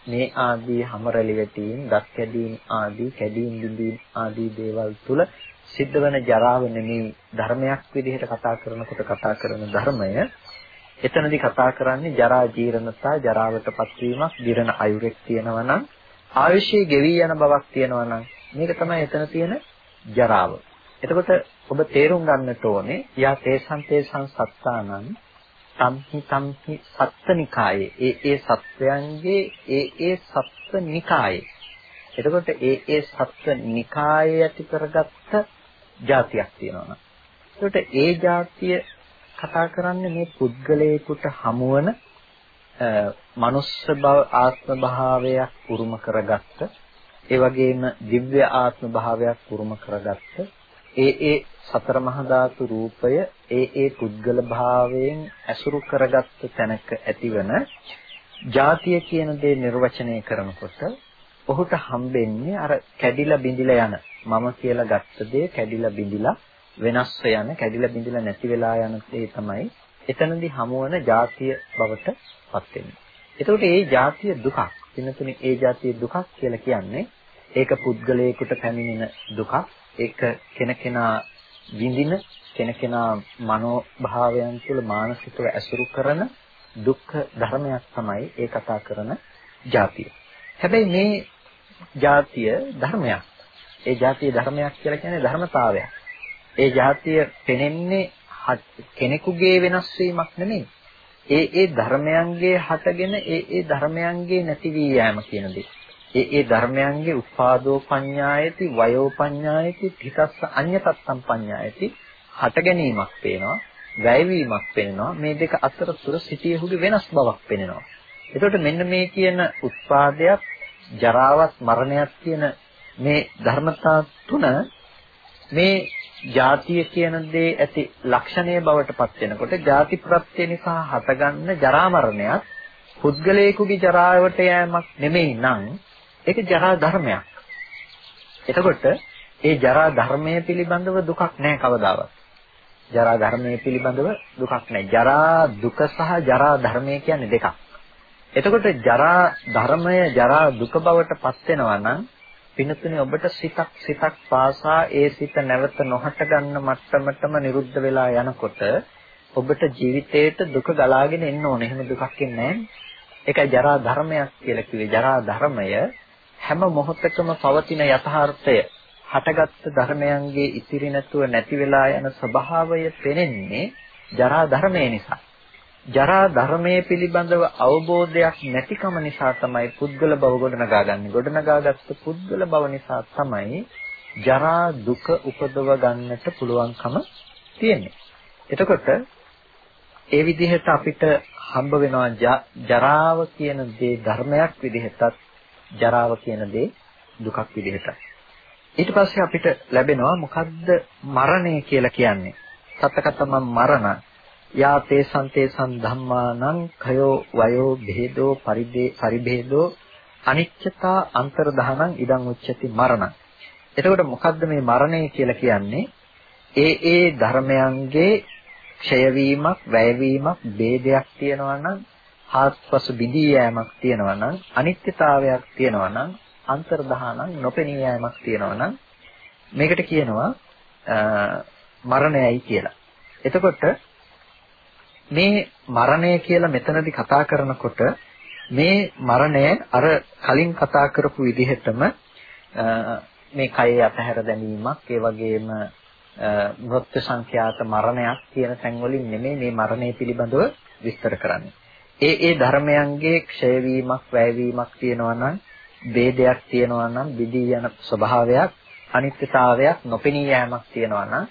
මේ ආදී හැමරලි වැටීම්, දත් කැඩීම් ආදී කැඩීම් බිඳීම් ආදී දේවල් තුල සිද්ධ වෙන ජරාව නෙමෙයි ධර්මයක් විදිහට කතා කරනකොට කතා කරන ධර්මය එතනදී කතා කරන්නේ ජරා ජීර්ණතා ජරාවටපත් වීමක් දිරණ අයුරෙක් තියෙනවා නම් ආයුෂයේ ගෙවි යන බවක් තියෙනවා නම් මේක තමයි එතන තියෙන ජරාව. එතකොට ඔබ තේරුම් ගන්නට ඕනේ යා තේසං තේසං සත්තානං සම්හි සම්හි සත්තනිකායේ ඒ ඒ සත්වයන්ගේ ඒ ඒ සත්ත්වනිකායේ එතකොට ඒ ඒ සත්ත්වනිකායේ ඇති කරගත්ත જાතියක් තියෙනවා. ඒකට ඒ જાතිය කතා කරන්නේ මේ පුද්ගලයෙකුට හමුවන මනුස්ස භව ආත්ම භාවයක් උරුම කරගත්ත ඒ වගේම දිව්‍ය ආත්ම භාවයක් උරුම කරගත්ත ඒ ඒ සතර මහා ධාතු රූපය ඒ ඒ පුද්ගල භාවයෙන් ඇසුරු කරගත්ත තැනක ඇතිවන ಜಾතිය කියන දේ නිර්වචනය කරනකොට ඔහුට හම්බෙන්නේ අර කැඩිලා බිඳිලා යන මම කියලා ගත්ත දේ කැඩිලා බිඳිලා වෙනස් යන කැඩිලා බිඳිලා නැති වෙලා යන දේ තමයි එතනදී හමුවන ಜಾතිය බවට පත් වෙන්නේ. එතකොට මේ ಜಾතිය දුකක්. වෙනතුනේ ඒ ಜಾතිය දුකක් කියලා කියන්නේ ඒක පුද්ගලයෙකුට පැමිණෙන දුකක්. ඒක කෙනකෙනා විඳින කෙනකෙනා මනෝභාවයන් තුළ මානසිකව ඇසුරු කරන දුක්ඛ ධර්මයක් තමයි ඒ කතා කරන જાතිය. හැබැයි මේ જાතිය ධර්මයක්. ඒ જાතිය ධර්මයක් කියලා කියන්නේ ධර්මතාවයක්. ඒ જાතිය පෙනෙන්නේ කෙනෙකුගේ වෙනස් වීමක් නෙමෙයි. ඒ ඒ ධර්මයන්ගේ හටගෙන ඒ ඒ ධර්මයන්ගේ නැති වී යෑම කියන දේ. ඒ ඒ ධර්මයන්ගේ උපාදෝ පඤ්ඤායති වයෝ පඤ්ඤායති තිතස්ස අඤ්ඤතත්තම් පඤ්ඤායති හට ගැනීමක් පේනවා වැයවීමක් පේනවා මේ දෙක අතර තුර සිටියෙහුගේ වෙනස් බවක් පේනවා. එතකොට මෙන්න මේ කියන උත්පාදයක් ජරාවත් මරණයක් කියන මේ ධර්මතා තුන මේ ජාතිය කියන දේ ඇති ලක්ෂණය බවට පත් වෙනකොට ජාති ප්‍රත්‍ය නිසා හටගන්න ජරා මරණයක් පුද්ගලයෙකුගේ ජරාවට යෑමක් නෙමෙයි නම් ඒක ජරා ධර්මයක්. එතකොට ඒ ජරා ධර්මය පිළිබඳව දුකක් නැහැ කවදාවත්. ජරා ධර්මයේ පිළිබඳව දුකක් නැහැ. ජරා දුක සහ ජරා ධර්මය කියන්නේ දෙකක්. එතකොට ජරා ධර්මය ජරා දුක බවට පත් වෙනවා නම් පිනතුනේ ඔබට සිතක් සිතක් පාසා ඒ සිත නැවත නොහට ගන්න මට්ටමටම නිරුද්ධ වෙලා යනකොට ඔබට ජීවිතේට දුක ගලාගෙන එන්න ඕනේ. එහෙම දුකක් එන්නේ ඒකයි ජරා ධර්මයක් කියලා කිව්වේ. ජරා ධර්මය හැම මොහොතකම පවතින යථාර්ථය හටගත් ධර්මයන්ගේ ඉතිරි නැතුව නැති වෙලා යන ස්වභාවය පෙනෙන්නේ ජරා ධර්මය නිසා. ජරා ධර්මයේ පිළිබඳව අවබෝධයක් නැතිකම නිසා තමයි පුද්ගල භව ගොඩනගාගන්නේ. ගොඩනගාගත්ත පුද්ගල භව නිසා තමයි ජරා දුක උපදව ගන්නට පුළුවන්කම තියෙන්නේ. එතකොට ඒ විදිහට අපිට හම්බ වෙනවා ජරාව කියන දේ ධර්මයක් විදිහටත් ජරාව කියන දේ දුකක් විදිහටයි. ඊට පස්සේ අපිට ලැබෙනවා මොකද්ද මරණය කියලා කියන්නේ? සතකතම මරණ යා තේසං තේසං ධම්මානං khයෝ වයෝ භේදෝ පරිභේදෝ අනිච්චතා අන්තර්ධානං ඉදං උච්චති මරණ. එතකොට මොකද්ද මේ මරණය කියලා කියන්නේ? ඒ ඒ ධර්මයන්ගේ ක්ෂය වීමක්, වැය වීමක්, ભેදයක් තියෙනවා නම්, හාත්පසු බිඳී යෑමක් තියෙනවා නම්, අනිත්‍යතාවයක් තියෙනවා නම්, අන්තර්ධානං නොපෙනී යෑමක් තියෙනවා නම් මේකට කියනවා මරණයයි කියලා. එතකොට මේ මරණය කියලා මෙතනදී කතා කරනකොට මේ මරණය අර කලින් කතා කරපු විදිහටම මේ කයේ අතහැර දැමීමක් ඒ වගේම මෘත්‍යු සංඛ්‍යාත මරණයක් කියන තැන් වලින් නෙමෙයි මේ මරණය පිළිබඳව විස්තර කරන්නේ. ඒ ඒ ධර්මයන්ගේ ක්ෂය වීමක්, වැය වීමක් තියෙනවා නම් ભેදයක් තියෙනවා නම් විදී යන ස්වභාවයක්, අනිත්‍යතාවයක්, නොපෙනී යෑමක් තියෙනවා නම්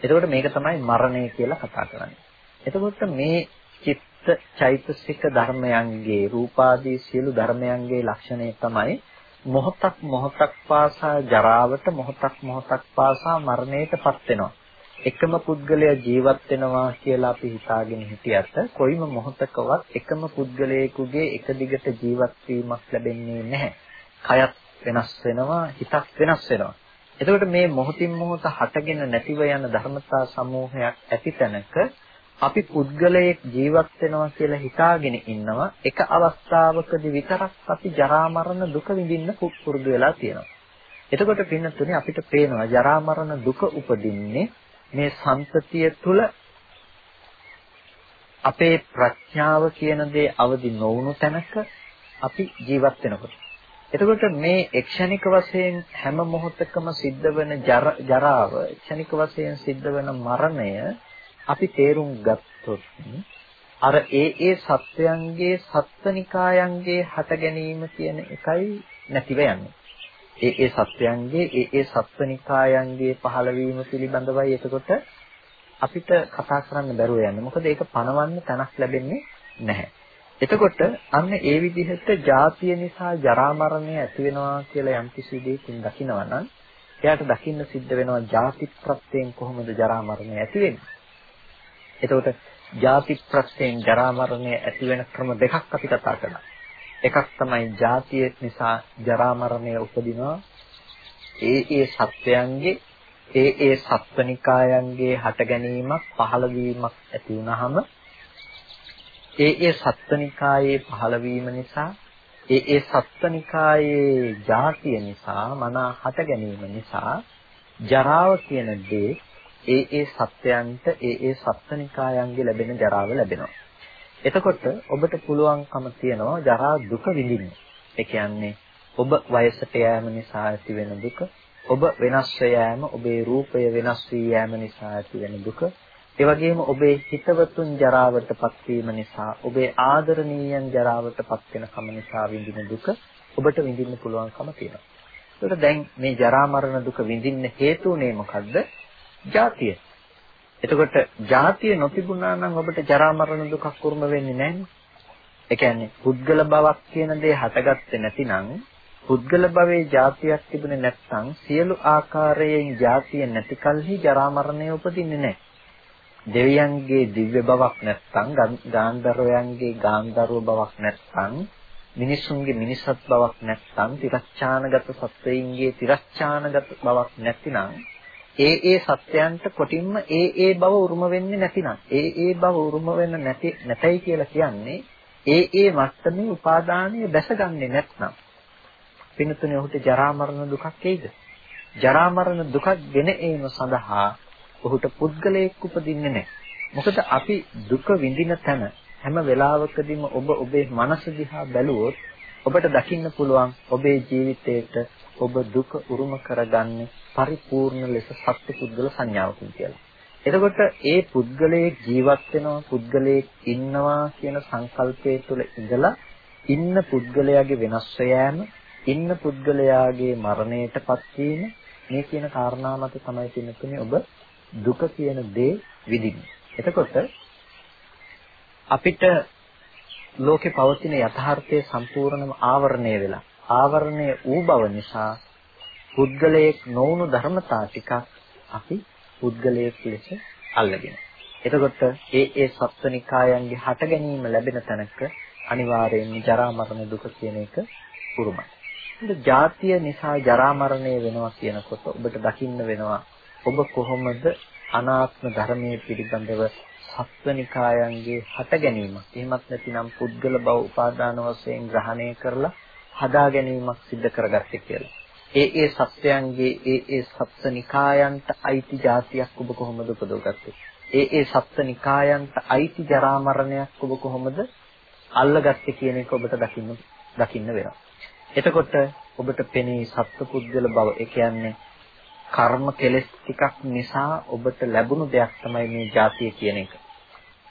එතකොට මේක තමයි මරණය කියලා කතා කරන්නේ. එතකොට මේ චිත්ත චෛතසික ධර්මයන්ගේ රූපාදී සියලු ධර්මයන්ගේ ලක්ෂණය තමයි මොහොතක් මොහොතක් පාසා ජරාවට මොහොතක් මොහොතක් පාසා මරණයටපත් වෙනවා. එකම පුද්ගලයා ජීවත් වෙනවා කියලා අපි හිතාගෙන හිටියට කොයිම මොහොතකවත් එකම පුද්ගලයෙකුගේ එක දිගට ජීවත් වීමක් ලැබෙන්නේ නැහැ. කයත් වෙනස් වෙනවා, හිතක් වෙනස් වෙනවා. එතකොට මේ මොහොතින් මොහොත හටගෙන නැතිව යන ධර්මතා සමූහයක් ඇති තැනක අපි පුද්ගලයෙක් ජීවත් වෙනවා කියලා හිතාගෙන ඉන්නවා එක අවස්ථාවකදී විතරක් අපි ජරා මරණ දුක විඳින්න පුරුදු වෙලා තියෙනවා. එතකොට පින්නතුනේ අපිට පේනවා ජරා මරණ දුක උපදින්නේ මේ සංතතිය තුල අපේ ප්‍රඥාව කියන දේ අවදි නොවුණු තැනක අපි ජීවත් වෙනකොට. එතකොට මේ එක්ෂණික වශයෙන් හැම මොහොතකම සිද්ධ වෙන ජරාව, එක්ෂණික වශයෙන් සිද්ධ වෙන මරණය අපි තේරුම් ගත්තොත් අර ඒ ඒ සත්වයන්ගේ සත්වනිකායන්ගේ හට ගැනීම කියන එකයි නැතිව යන්නේ. ඒ ඒ සත්වයන්ගේ ඒ ඒ සත්වනිකායන්ගේ පහළවීම පිළිබඳවයි එතකොට අපිට කතා කරන්න බැරුව යන්නේ. මොකද ඒක පණවන්න තැනක් ලැබෙන්නේ නැහැ. එතකොට අන්න ඒ විදිහට ජාතිය නිසා ජරා මරණය ඇති වෙනවා කියලා යම් කිසි දෙයකින් දකිනවා නම් එයාට දකින්න සිද්ධ වෙනවා ජාති ප්‍රත්‍යයෙන් කොහොමද ජරා මරණය ඇති වෙන්නේ. එතකොට ජාති ප්‍රත්‍යයෙන් ජරා මරණය ඇති වෙන ක්‍රම දෙකක් අපි කතා කරනවා. එකක් තමයි ජාතිය නිසා ජරා මරණය උපදිනවා. ඒ ඒ සත්වයන්ගේ ඒ ඒ සත්වනිකායන්ගේ හට ගැනීමක් පහළ වීමක් ඇති වුනහම ඒ ඒ සත්වනිකායේ පහළවීම නිසා ඒ ඒ සත්වනිකායේ ජාතිය නිසා මන හට ගැනීම නිසා ජරාව කියන දේ ඒ ඒ සත්‍යයන්ට ඒ ඒ සත්ත්වනිකායන්ගේ ලැබෙන ජරාව ලැබෙනවා. එතකොට ඔබට පුළුවන්කම තියනවා ජරා දුක විඳින්න. ඒ කියන්නේ ඔබ වයසට යෑම නිසා ඇති වෙන දුක, ඔබ වෙනස් යෑම, ඔබේ රූපය වෙනස් වී යෑම නිසා ඇති වෙන දුක, ඒ වගේම ඔබේ හිතවතුන් ජරාවටපත් වීම නිසා, ඔබේ ආදරණීයන් ජරාවටපත් වෙන කම නිසා විඳින දුක ඔබට විඳින්න පුළුවන්කම තියෙනවා. ඒකට දැන් මේ ජරා මරණ දුක විඳින්න හේතු උනේ මොකද්ද? ජාතිය. එතකොට ජාතිය නොතිබුණා නම් ඔබට ජරා මරණ දුකක් උරුම වෙන්නේ නැහැ. ඒ කියන්නේ පුද්ගල බවක් කියන දේ හටගත්තේ නැතිනම් පුද්ගල භවයේ ජාතියක් තිබුණේ නැත්නම් සියලු ආකාරයෙන් ජාතිය නැති කලෙහි ජරා මරණය උපදින්නේ නැහැ. දෙවියන්ගේ දිව්‍ය බවක් නැත්නම් ගාන්ධර්වයන්ගේ ගාන්ධර්ව බවක් නැත්නම් මිනිසුන්ගේ මිනිසත් බවක් නැත්නම් තිරච්ඡානගත සත්වයින්ගේ තිරච්ඡානගත බවක් නැතිනම් ඒ ඒ සත්‍යයන්ට කොටින්ම ඒ ඒ බව උරුම වෙන්නේ නැතිනම් ඒ ඒ බව උරුම වෙන්න නැති නැතයි කියලා කියන්නේ ඒ ඒ මට්ටමේ උපාදානීය බැසගන්නේ නැත්නම්. පින්තුනේ ඔහුට ජරා මරණ දුකක් එයිද? ජරා මරණ දුකක් ගෙන ඒම සඳහා ඔහුට පුද්ගලයෙක් උපදින්නේ නැහැ. මොකද අපි දුක විඳින තැන හැම වෙලාවකදීම ඔබ ඔබේ මනස දිහා බැලුවොත් ඔබට දකින්න පුළුවන් ඔබේ ජීවිතේට ඔබ දුක උරුම කරගන්නේ පරිපූර්ණ ලෙස සත්‍ය පුද්ගල සංඥාවකින් කියලා. එතකොට ඒ පුද්ගලයේ ජීවත් වෙනවා පුද්ගලයේ ඉන්නවා කියන සංකල්පය තුළ ඉඳලා ඉන්න පුද්ගලයාගේ වෙනස් යෑම ඉන්න පුද්ගලයාගේ මරණයටපත් වීම මේ කියන කාරණා මත තමයි පින්නතුනේ ඔබ දුක කියන දේ විඳින්නේ. එතකොට අපිට ලෝකේ පවතින යථාර්ථයේ සම්පූර්ණම ආවරණය වෙලා ආවරණය වූ බව නිසා පුද්ගලයෙක් නොවුණු ධර්මතා ටිකක් අපි පුද්ගලයෙක් ලෙස අල්ලගෙන. එතකොට ඒ ඒ සත්වනිකායන්ගේ හට ගැනීම ලැබෙන තැනක අනිවාර්යයෙන්ම ජරා මරණ දුක කියන එක උරුමයි. ඉතින් ජාතිය නිසා ජරා මරණය වෙනවා කියනකොට ඔබට දකින්න වෙනවා ඔබ කොහොමද අනාත්ම ධර්මයේ පිළිබඳව සත්වනිකායන්ගේ හට ගැනීමක් එහෙමත් නැතිනම් පුද්ගල බව උපාදාන වශයෙන් ග්‍රහණය කරලා හදා ගැනීමක් සිද්ධ කරගත්තේ කියලා. ඒ ඒ සත්‍යයන්ගේ ඒ ඒ සත්වනිකායන්ට අයිති જાතියක් ඔබ කොහොමද උපදවගත්තේ? ඒ ඒ සත්වනිකායන්ට අයිති ජරා මරණයක් ඔබ කොහොමද අල්ලගත්තේ කියන එක ඔබට දකින්න දකින්න වෙනවා. එතකොට ඔබට පෙනේ සත්පුද්ගල බව ඒ කියන්නේ කර්ම කෙලෙස් ටිකක් නිසා ඔබට ලැබුණු දෙයක් තමයි මේ જાතිය කියන එක.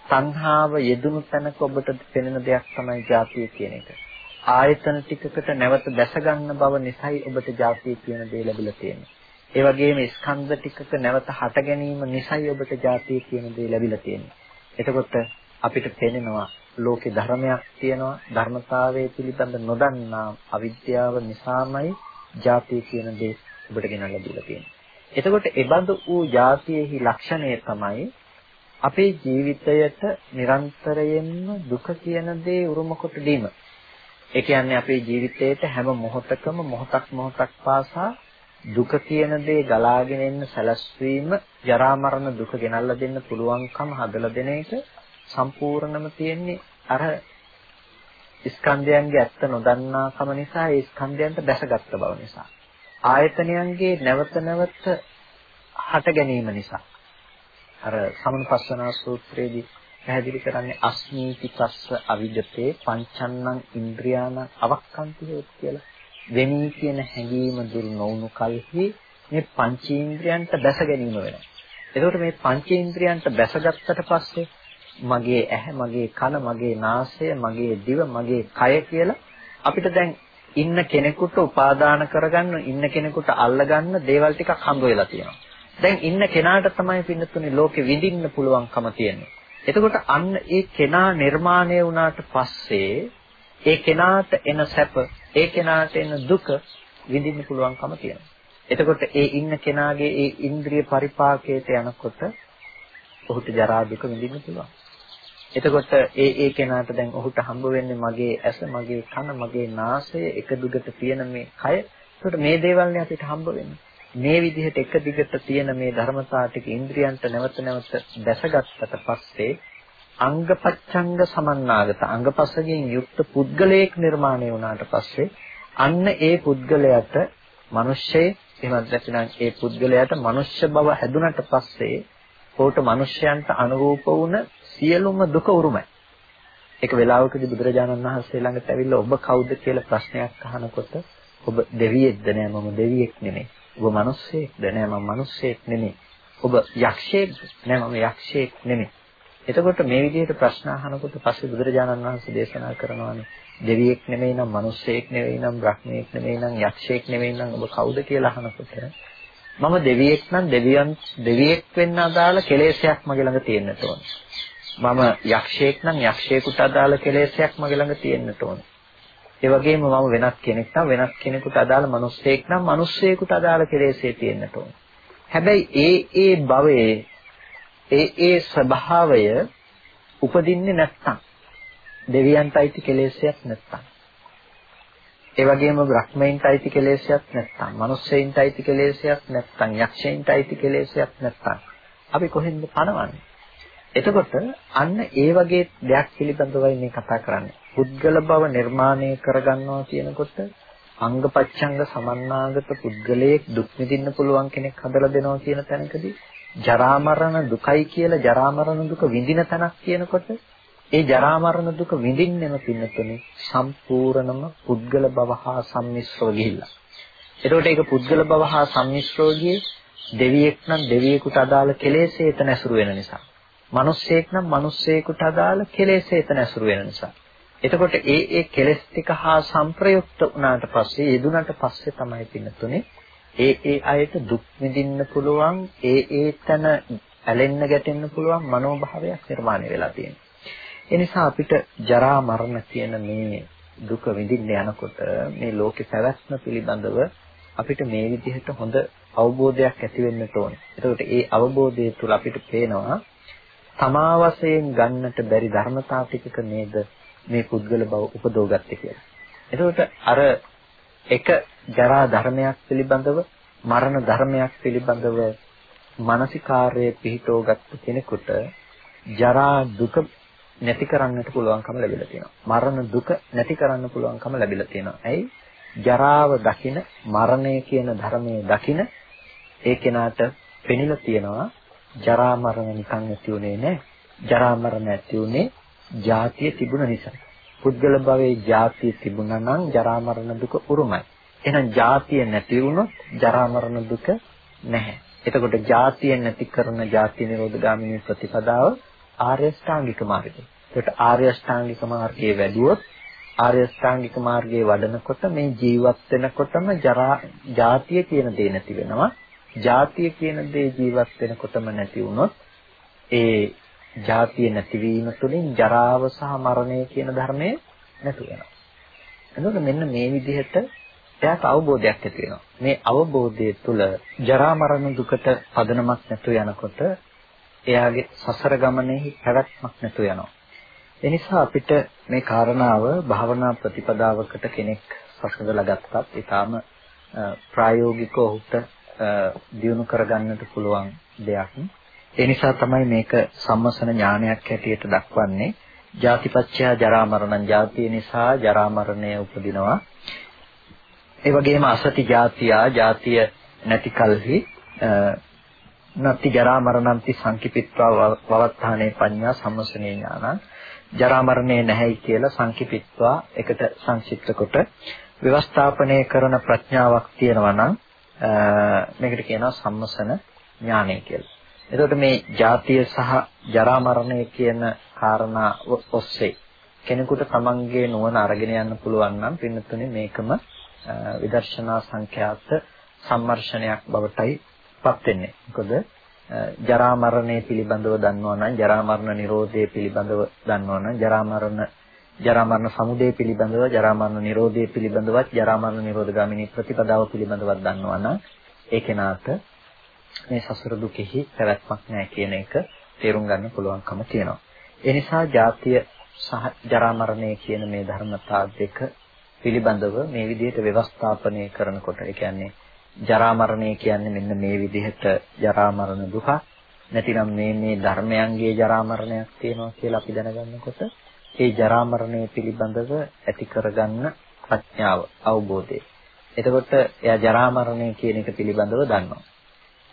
සංහාව යෙදුණු තැනක ඔබට පෙනෙන දෙයක් තමයි ජාතිය කියන එක. ආයතන ටිකකට නැවත දැස ගන්න බව නිසායි ඔබට ජාතිය කියන දේ ලැබිලා තියෙන්නේ. ඒ වගේම ස්කන්ධ ටිකක නැවත හට ගැනීම නිසායි ඔබට ජාතිය කියන දේ ලැබිලා තියෙන්නේ. එතකොට අපිට පේනවා ලෝකේ ධර්මයක් තියෙනවා ධර්මතාවයේ පිළිබඳ නොදන්නා අවිද්‍යාව නිසාමයි ජාතිය කියන දේ ඔබට ගෙනල්ලා දීලා තියෙන්නේ. එතකොට ඒබඳු වූ ජාතියෙහි ලක්ෂණය තමයි අපේ ජීවිතයට නිරන්තරයෙන්ම දුක කියන දේ උරුම කොට දීම. ඒ කියන්නේ අපේ ජීවිතයට හැම මොහොතකම මොහොතක් මොහොතක් පාසා දුක කියන දේ ගලාගෙන එන්න සැලැස්වීම ජරා මරණ දුක ගෙනල්ලා දෙන්න පුළුවන්කම හදලා දෙන එක සම්පූර්ණම තියෙන්නේ අර ස්කන්ධයන්ගේ ඇත්ත නොදන්නාකම නිසා ඒ ස්කන්ධයන්ට දැසගත් බව නිසා. ආයතනයන්ගේ නැවත නැවත හට ගැනීම නිසා. අර සමනුපස්සනා සූත්‍රයේදී පැහැදිලි කරන්නේ අස්මීති තස්ස අවිජතේ පංචන්නං ඉන්ද්‍රියාන අවක්ඛන්ති හේත් කියලා. වෙමී කියන හැඟීම දුරු නොවුණු කල්හි මේ පංචේන්ද්‍රයන්ට දැස ගැනීම වෙනවා. එතකොට මේ පංචේන්ද්‍රයන්ට දැසගත්තට පස්සේ මගේ ඇහැ, මගේ කන, මගේ නාසය, මගේ දිව, මගේ කය කියලා අපිට දැන් ඉන්න කෙනෙකුට උපාදාන කරගන්න, ඉන්න කෙනෙකුට අල්ලගන්න දේවල් ටිකක් හම්බ වෙලා තියෙනවා. දැන් ඉන්න කෙනාට තමයි පින්නතුනේ ලෝකෙ විඳින්න පුළුවන්කම තියෙන්නේ. එතකොට අන්න ඒ කෙනා නිර්මාණය වුණාට පස්සේ ඒ කෙනාට එන සැප, ඒ කෙනාට එන දුක විඳින්න පුළුවන්කම තියෙනවා. එතකොට ඒ ඉන්න කෙනාගේ ඒ ඉන්ද්‍රිය පරිපාකයට යනකොට ඔහුට ජරා දුක විඳින්න පුළුවන්. එතකොට ඒ ඒ කෙනාට දැන් ඔහුට හම්බ වෙන්නේ මගේ ඇස, මගේ කන, මගේ නාසය එක දුගට තියෙන මේ කය. එතකොට මේ දේවල්නේ අපිට හම්බ වෙන්නේ. මේ විදිහට එක දිගට තියෙන මේ ධර්මතා ටික ඉන්ද්‍රියන්ට නැවත නැවත දැසගත්තට පස්සේ අංගපච්ඡංග සමන්නාගත අංගපස්සගෙන් යුක්ත පුද්ගලයෙක් නිර්මාණය වුණාට පස්සේ අන්න ඒ පුද්ගලයාට මිනිස්සේ එහෙමත් නැත්නම් ඒ පුද්ගලයාට මනුෂ්‍ය බව හැදුනට පස්සේ ඕට මනුෂ්‍යයන්ට අනුරූප වුණ සියලුම දුක උරුමයි. ඒක වෙලාවකදී බුදුරජාණන් වහන්සේ ළඟට ඇවිල්ලා ඔබ කවුද කියලා ප්‍රශ්නයක් අහනකොට ඔබ දෙවියෙක්ද නෑ මම දෙවියෙක් නෙමෙයි. ඔබ මිනිස්සෙක්ද නෑ මම මිනිස්සෙක් නෙමෙයි. ඔබ යක්ෂයෙක්ද නෑ මම යක්ෂයෙක් නෙමෙයි. එතකොට මේ විදිහට ප්‍රශ්න අහනකොට පස්සේ බුදුරජාණන් වහන්සේ දේශනා කරනවානේ දෙවියෙක් නෙමෙයි නම් මිනිස්සෙක් නෙවෙයි නම් බ්‍රහ්මයෙක් නෙවෙයි නම් යක්ෂයෙක් නෙවෙයි නම් ඔබ කවුද කියලා අහනකොට මම දෙවියෙක් නම් දෙවියන් දෙවියෙක් වෙන්න අදාළ කෙලෙසයක් මගේ ළඟ තියෙන්නට ඕනේ. මම යක්ෂයෙක් නම් යක්ෂයෙකුට අදාළ කෙලෙසයක් මගේ ළඟ තියෙන්නට ඕනේ. ඒ වගේම මම වෙනත් කෙනෙක් නම් වෙනත් කෙනෙකුට අදාළ මිනිස්සෙක් නම් මිනිස්සෙකුට අදාළ කෙලෙසේ තියෙන්නට ඕනේ. හැබැයි ඒ ඒ භවයේ ඒ ඒ ස්වභාවය උපදින්නේ නැත්තම් දෙවියන්ට අයිති කෙලෙසයක් නැත්තම් ඒ වගේම බ්‍රහ්මයන්ට අයිති කෙලෙසයක් නැත්තම් මිනිස්සෙයින්ට අයිති කෙලෙසයක් නැත්තම් යක්ෂයන්ට අයිති කෙලෙසයක් නැත්තම් අපි කොහෙන්ද පණවන්නේ එතකොට අන්න ඒ වගේ දෙයක් පිළිබඳවයි මේ කතා කරන්නේ පුද්ගල බව නිර්මාණය කරගන්නවා කියනකොට අංගපච්ඡංග සමන්නාගත පුද්ගලයෙක් දුක් විඳින්න පුළුවන් කෙනෙක් හදලා දෙනවා කියන තැනකදී ජරා මරණ දුකයි කියලා ජරා මරණ දුක විඳින තැනක් කියනකොට ඒ ජරා මරණ දුක විඳින්නෙම පින්නතුනේ සම්පූර්ණම පුද්ගල භව හා සම්මිශ්‍රව ගිහිල්ලා. එතකොට ඒක පුද්ගල භව හා සම්මිශ්‍රව ගියේ දෙවියෙක් නම් දෙවියෙකුට අදාළ කෙලෙසේ එතන ඇසුරු වෙන නිසා. මිනිස්සෙක් නම් මිනිස්සෙකුට අදාළ කෙලෙසේ එතන ඇසුරු වෙන නිසා. එතකොට ඒ ඒ කෙලෙස් ටික හා සංප්‍රයුක්ත වුණාට පස්සේ යෙදුනට පස්සේ තමයි පින්නතුනේ ඒ ඒ අයට දුක් විඳින්න පුළුවන් ඒ ඒ තන ඇලෙන්න ගැටෙන්න පුළුවන් මනෝභාවයක් නිර්මාණය වෙලා තියෙනවා. ඒ නිසා අපිට ජරා මරණ කියන මේ දුක විඳින්න යනකොට මේ ලෝකේ පැවැත්ම පිළිබඳව අපිට මේ විදිහට හොඳ අවබෝධයක් ඇති වෙන්න ඕනේ. එතකොට ඒ අවබෝධය තුළ අපිට පේනවා තමා වශයෙන් ගන්නට බැරි ධර්මතා ටිකක නේද මේ පුද්ගල බව උපදෝගත්තේ කියලා. එතකොට අර එක ජරා ධර්මයක් පිළිබඳව මරණ ධර්මයක් පිළිබඳව මානසිකාර්යයේ පිහිටෝගත් කෙනෙකුට ජරා දුක නැති කරන්නට පුළුවන්කම ලැබිලා තියෙනවා. මරණ දුක නැති කරන්න පුළුවන්කම ලැබිලා තියෙනවා. ඇයි? ජරාව දකින මරණය කියන ධර්මයේ දකින ඒ කෙනාට පෙනිලා තියෙනවා ජරා මරණ නිකන් ඇති උනේ නැහැ. ජරා මරණ ඇති උනේ ජාතිය තිබුණ නිසා. පුද්ගල භවයේ ජාතිය තිබුණා නම් ජරා මරණ දුක උරුමයි. එහෙනම් ජාතිය නැති වුණොත් ජරා මරණ දුක නැහැ. එතකොට ජාතිය නැති කරන ජාති නිරෝධ ගාමිනී ප්‍රතිපදාව ආර්ය ශ්‍රාංගික මාර්ගය. ඒකට ආර්ය ශ්‍රාංගික මාර්ගයේ වැඩුවොත් ආර්ය ශ්‍රාංගික මාර්ගයේ වඩනකොට මේ ජීවත් වෙනකොටම ජරා ජාතිය කියන දේ නැති වෙනවා. ජාතිය කියන දේ ජීවත් වෙනකොටම නැති වුණොත් ඒ ජාතිය නැතිවීම තුළින් ජරාව සහ මරණය කියන ධර්මය නැතු වෙනවා. එතකොට මෙන්න මේ විදිහට එයාට අවබෝධයක් ඇති වෙනවා. මේ අවබෝධය තුළ ජරා මරණ දුකට පදනමක් නැතුව යනකොට එයාගේ සසර ගමනේ පැවැත්මක් නැතුව යනවා. ඒ නිසා අපිට මේ කාරණාව භාවනා ප්‍රතිපදාවකට කෙනෙක් සසඳලා ගත්තත් ඊටාම ප්‍රායෝගිකව ඔහුට දියුණු කරගන්නට පුළුවන් දෙයක්. ඒ නිසා තමයි මේක සම්මසන ඥානයක් හැටියට දක්වන්නේ. ජාතිපච්චය ජරා මරණං ජාතිය නිසා ජරා මරණය උපදිනවා. ඒ වගේම අසති ජාතියා ජාතිය නැති කලෙහි නත්ති ජරා මරණන්ති සංකිපිත්වා වවත්තානේ පඤ්ඤා සම්මසනේ ඥාන ජරා මරණේ නැහැයි කියලා සංකිපිත්වා එකට සංක්ෂිප්ත කොට ව්‍යවස්ථාපනය කරන ප්‍රඥාවක් තියෙනවා නම් මේකට කියනවා සම්මසන ඥානය කියලා. එතකොට මේ ජාතිය සහ ජරා මරණය කියන කාරණා ඔස්සේ කෙනෙකුට තමන්ගේ නුවණ අරගෙන යන්න පුළුවන් නම් පින්නතුනේ මේකම විදර්ශනා සංඛ්‍යාත සම්මර්ෂණයක් බවටයි පත් වෙන්නේ. මොකද ජරා මරණය පිළිබඳව දන්නවා නම් ජරා මරණ නිරෝධය පිළිබඳව දන්නවා නම් ජරා මරණ ජරා මරණ සමුදය පිළිබඳව ජරා මරණ නිරෝධය පිළිබඳවත් ජරා මරණ නිරෝධ ගාමිනී ප්‍රතිපදාව පිළිබඳවත් දන්නවා නම් ඒ කෙනාට මේ සසර දුකෙහි පැවැත්මක් නැහැ කියන එක තේරුම් ගන්න පුළුවන්කම තියෙනවා. ඒ නිසා ජාතිය සහ ජරා මරණය කියන මේ ධර්මතා දෙක පිළිබඳව මේ විදිහට ව්‍යවස්ථාපනය කරනකොට ඒ කියන්නේ ජරා මරණය කියන්නේ මෙන්න මේ විදිහට ජරා මරණ දුක නැතිනම් මේ මේ ධර්මයන්ගේ ජරා මරණයක් තියෙනවා කියලා අපි දැනගන්නකොට ඒ ජරා මරණය පිළිබඳව ඇති කරගන්න ප්‍රඥාව අවබෝධය එතකොට එයා ජරා මරණය කියන එක පිළිබඳව දන්නවා.